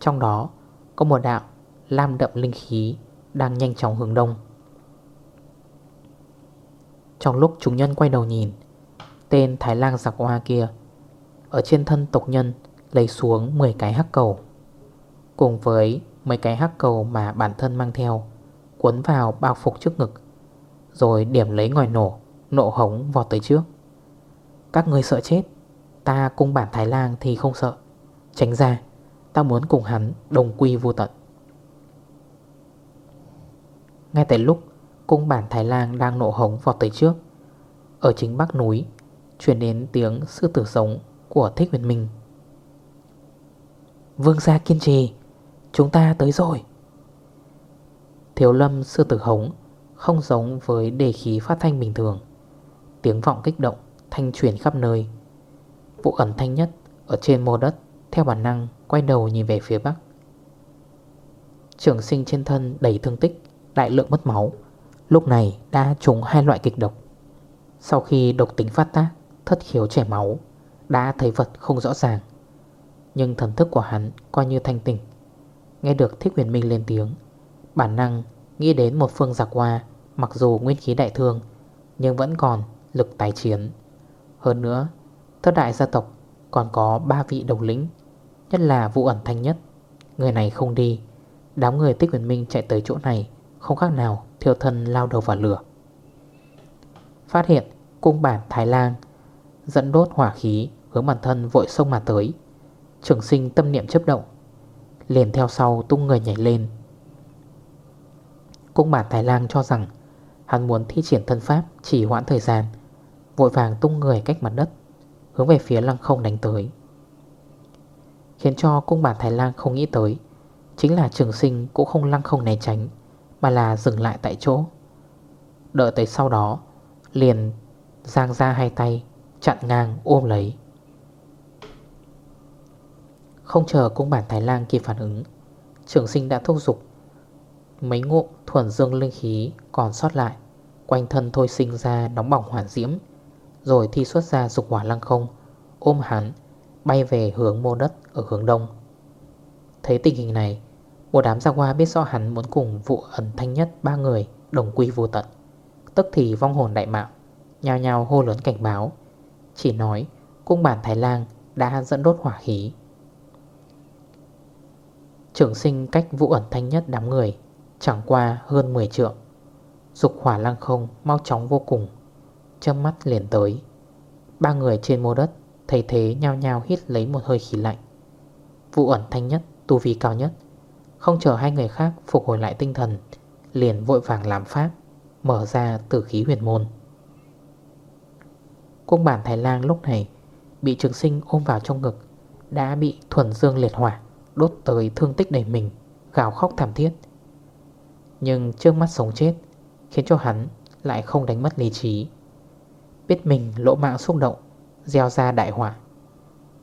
Trong đó có một đạo lam đậm linh khí Đang nhanh chóng hướng đông. Trong lúc chúng nhân quay đầu nhìn Tên Thái Lang giặc hoa kia. Ở trên thân tộc nhân, Lấy xuống 10 cái hắc cầu. Cùng với mấy cái hắc cầu mà bản thân mang theo, Cuốn vào bao phục trước ngực, Rồi điểm lấy ngòi nổ, Nộ hống vọt tới trước. Các người sợ chết, Ta cung bản Thái Lang thì không sợ. Tránh ra, Ta muốn cùng hắn đồng quy vô tận. Ngay tại lúc Cung bản Thái Lang đang nộ hống vọt tới trước, Ở chính bắc núi Chuyển đến tiếng sư tử sống Của Thích Huyền Minh. Vương gia kiên trì, Chúng ta tới rồi. Thiếu lâm, sư tử hống, Không giống với đề khí phát thanh bình thường. Tiếng vọng kích động, Thanh chuyển khắp nơi. Vụ ẩn thanh nhất Ở trên mô đất, Theo bản năng, quay đầu nhìn về phía bắc. Trường sinh trên thân đầy thương tích, Đại lượng mất máu. Lúc này đã trúng hai loại kịch độc. Sau khi độc tính phát tác Thất khiếu chảy máu, Đã thấy vật không rõ ràng. Nhưng thần thức của hắn coi như thanh tỉnh Nghe được Thích Huyền Minh lên tiếng, Bản năng nghĩ đến một phương giặc hoa, Mặc dù nguyên khí đại thương, Nhưng vẫn còn lực tái chiến. Hơn nữa, Thất đại gia tộc còn có ba vị đầu lĩnh, Nhất là vụ ẩn thanh nhất. Người này không đi, Đám người tích huyền minh chạy tới chỗ này Không khác nào thiêu thân lao đầu vào lửa. Phát hiện cung bản Thái Lan Dẫn đốt hỏa khí Hướng bản thân vội sông mà tới. Trường sinh tâm niệm chấp động, Liền theo sau tung người nhảy lên. Cung bản Thái Lan cho rằng Hắn muốn thi triển thân pháp Chỉ hoãn thời gian, Vội vàng tung người cách mặt đất, Hướng về phía lăng không đánh tới. Khiến cho cung bản Thái Lan không nghĩ tới, Chính là trường sinh cũng không lăng không né tránh, Mà là dừng lại tại chỗ. Đợi tới sau đó, Liền giang ra hai tay Chặn ngang, ôm lấy. Không chờ cung bản Thái Lan kịp phản ứng trưởng sinh đã thúc dục Mấy ngộ thuần dương linh khí còn sót lại, Quanh thân thôi sinh ra nóng bỏng hoàn diễm, Rồi thi xuất ra dục hỏa lăng không, Ôm hắn, Bay về hướng mô đất ở hướng đông. Thấy tình hình này, Một đám gia hoa biết rõ hắn muốn cùng vụ ẩn thanh nhất ba người Đồng quy vô tận, Tức thì vong hồn đại mạo, Nhao nhao hô lớn cảnh báo. Chỉ nói, cung bản Thái Lan đã dẫn đốt hỏa khí. Trưởng sinh cách vụ ẩn thanh nhất đám người, Chẳng qua hơn 10 trượng. Dục hỏa lăng không, mau chóng vô cùng. Châm mắt liền tới. Ba người trên mô đất Thầy thế nhau nhau hít lấy một hơi khí lạnh. Vụ ẩn thanh nhất, Tu vi cao nhất. Không chờ hai người khác phục hồi lại tinh thần, Liền vội vàng làm pháp, Mở ra tử khí huyền môn. Cung bản Thái Lang lúc này Bị trường sinh ôm vào trong ngực, Đã bị thuần dương liệt hỏa, Đốt tới thương tích đầy mình, Gào khóc thảm thiết. Nhưng trước mắt sống chết Khiến cho hắn lại không đánh mất lý trí. Biết mình lỗ mạng xúc động, Gieo ra đại hỏa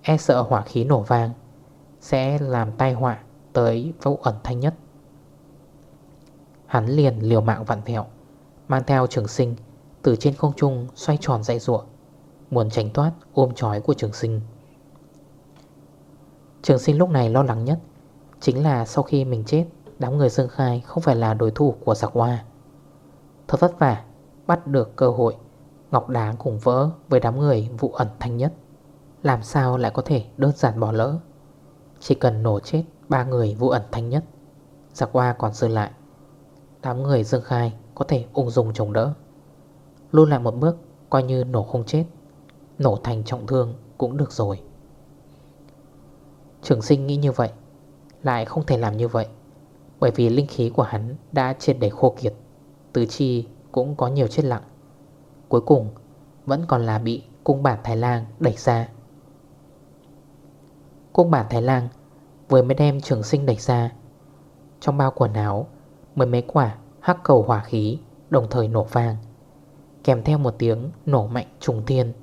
E sợ hỏa khí nổ vang, Sẽ làm tai họa tới vô ẩn thanh nhất. Hắn liền liều mạng vặn vẹo, Mang theo trường sinh Từ trên không trung xoay tròn dạy ruộng Muốn tránh thoát, ôm chói của trường sinh. Trường sinh lúc này lo lắng nhất Chính là sau khi mình chết, Đám người Dương Khai không phải là đối thủ của giặc hoa. Thật vất vả, Bắt được cơ hội Ngọc đá cùng vỡ với đám người vụ ẩn thanh nhất. Làm sao lại có thể đơn giản bỏ lỡ? Chỉ cần nổ chết ba người vụ ẩn thanh nhất, Giặc hoa còn dư lại. Đám người Dương Khai có thể ung dung chống đỡ. Luôn lại một bước, Coi như nổ không chết. Nổ thành trọng thương cũng được rồi. Trường sinh nghĩ như vậy, Lại không thể làm như vậy, Bởi vì linh khí của hắn đã triệt để khô kiệt, Tứ chi cũng có nhiều chết lặng. Cuối cùng, Vẫn còn là bị cung bản Thái Lang đẩy ra. Cung bản Thái Lang Vừa mới đem trường sinh đẩy ra, Trong bao quần áo, Mười mấy quả hắc cầu hỏa khí Đồng thời nổ vang, Kèm theo một tiếng nổ mạnh trùng thiên.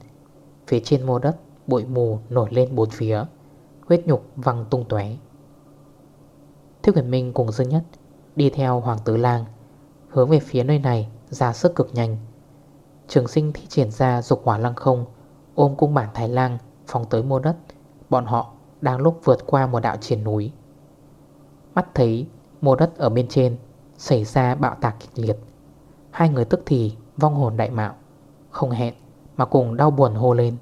Phía trên mô đất, Bụi mù nổi lên bốn phía, Huyết nhục văng tung tué thiếu huyền minh cùng Dương Nhất Đi theo Hoàng Tử Lang, Hướng về phía nơi này ra sức cực nhanh. Trường sinh thi triển ra dục hỏa lăng không, Ôm cung bản Thái Lang Phóng tới mô đất. Bọn họ đang lúc vượt qua một đạo triển núi. Mắt thấy mô đất ở bên trên Xảy ra bạo tạc kịch liệt. Hai người tức thì vong hồn đại mạo, Không hẹn mà cùng đau buồn hô lên.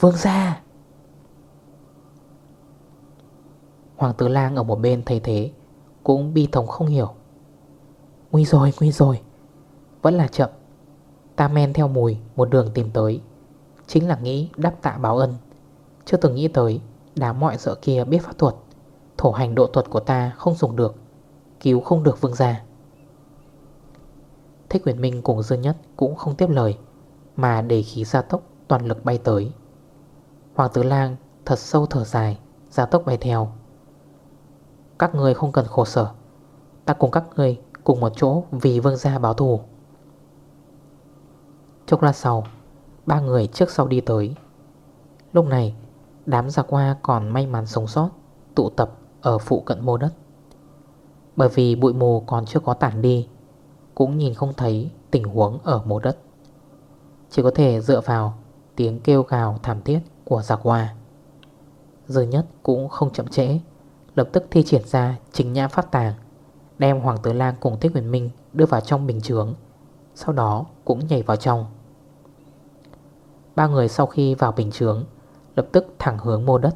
Vương ra Hoàng tử lang ở một bên thấy thế Cũng bi thống không hiểu. Nguy rồi, nguy rồi. Vẫn là chậm. Ta men theo mùi một đường tìm tới. Chính là nghĩ đáp tạ báo ân. Chưa từng nghĩ tới Đám mọi sợ kia biết pháp thuật. Thổ hành độ thuật của ta không dùng được. Cứu không được vương gia. Thích Huyền Minh cùng Dương Nhất cũng không tiếp lời. Mà để khí gia tốc toàn lực bay tới. Hoàng tử lang thật sâu thở dài, Gia tốc bay theo. Các người không cần khổ sở, Ta cùng các người cùng một chỗ Vì vương gia báo thù. Chốc lát sau, Ba người trước sau đi tới. Lúc này, Đám giặc hoa còn may mắn sống sót, Tụ tập ở phụ cận mô đất. Bởi vì bụi mù còn chưa có tản đi, Cũng nhìn không thấy tình huống ở mô đất. Chỉ có thể dựa vào tiếng kêu gào thảm thiết của giặc hoa. Dư nhất cũng không chậm trễ, Lập tức thi triển ra chính nhã pháp tàng, Đem Hoàng tử Lang cùng Thích Huyền Minh đưa vào trong bình chướng, Sau đó cũng nhảy vào trong. Ba người sau khi vào bình chướng, Lập tức thẳng hướng mô đất.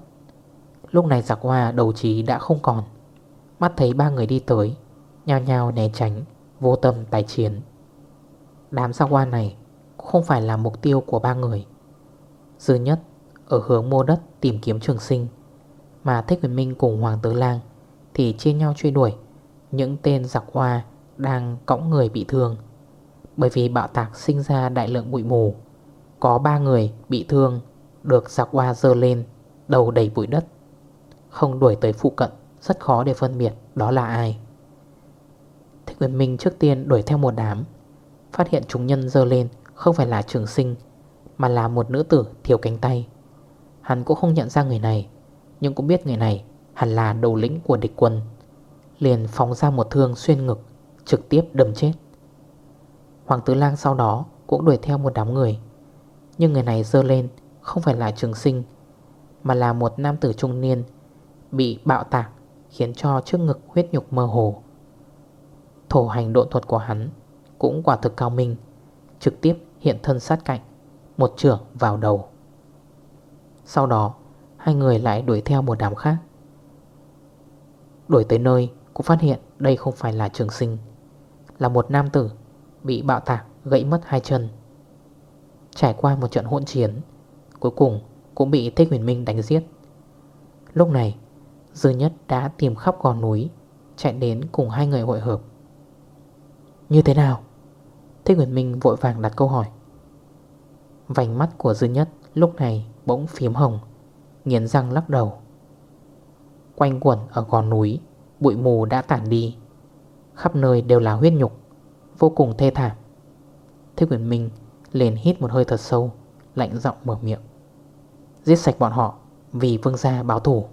Lúc này giặc hoa đầu trí đã không còn. Mắt thấy ba người đi tới, Nhao nhao né tránh, Vô tâm tái chiến. Đám giặc hoa này không phải là mục tiêu của ba người. Dư nhất Ở hướng mô đất tìm kiếm trường sinh, Mà Thích Huyền Minh cùng Hoàng Tử Lang Thì chia nhau truy đuổi. Những tên giặc hoa Đang cõng người bị thương. Bởi vì bạo tạc sinh ra đại lượng bụi mù, Có ba người bị thương được giặc hoa dơ lên, Đầu đầy bụi đất. Không đuổi tới phụ cận, Rất khó để phân biệt đó là ai. Thích Quyền Minh trước tiên đuổi theo một đám, Phát hiện chúng nhân dơ lên không phải là trường sinh, Mà là một nữ tử thiếu cánh tay. Hắn cũng không nhận ra người này, Nhưng cũng biết người này hẳn là đầu lĩnh của địch quân, Liền phóng ra một thương xuyên ngực, Trực tiếp đâm chết. Hoàng tử lang sau đó Cũng đuổi theo một đám người, Nhưng người này dơ lên không phải là trường sinh, Mà là một nam tử trung niên Bị bạo tạc, Khiến cho trước ngực huyết nhục mơ hồ. Thổ hành độ thuật của hắn Cũng quả thực cao minh, Trực tiếp hiện thân sát cạnh, Một trưởng vào đầu. Sau đó, Hai người lại đuổi theo một đám khác. Đuổi tới nơi, Cũng phát hiện đây không phải là trường sinh, Là một nam tử Bị bạo tạc, gãy mất hai chân. Trải qua một trận hỗn chiến, Cuối cùng cũng bị Thích Huyền Minh đánh giết. Lúc này, Dư Nhất đã tìm khắp gò núi, Chạy đến cùng hai người hội hợp. Như thế nào? Thích Huyền Minh vội vàng đặt câu hỏi. Vành mắt của Dư Nhất lúc này bỗng phím hồng, Nghiến răng lắc đầu. Quanh quẩn ở gò núi, Bụi mù đã tản đi. Khắp nơi đều là huyết nhục, Vô cùng thê thảm. Thích quyền Minh liền hít một hơi thật sâu, Lạnh giọng mở miệng. Giết sạch bọn họ Vì vương gia báo thủ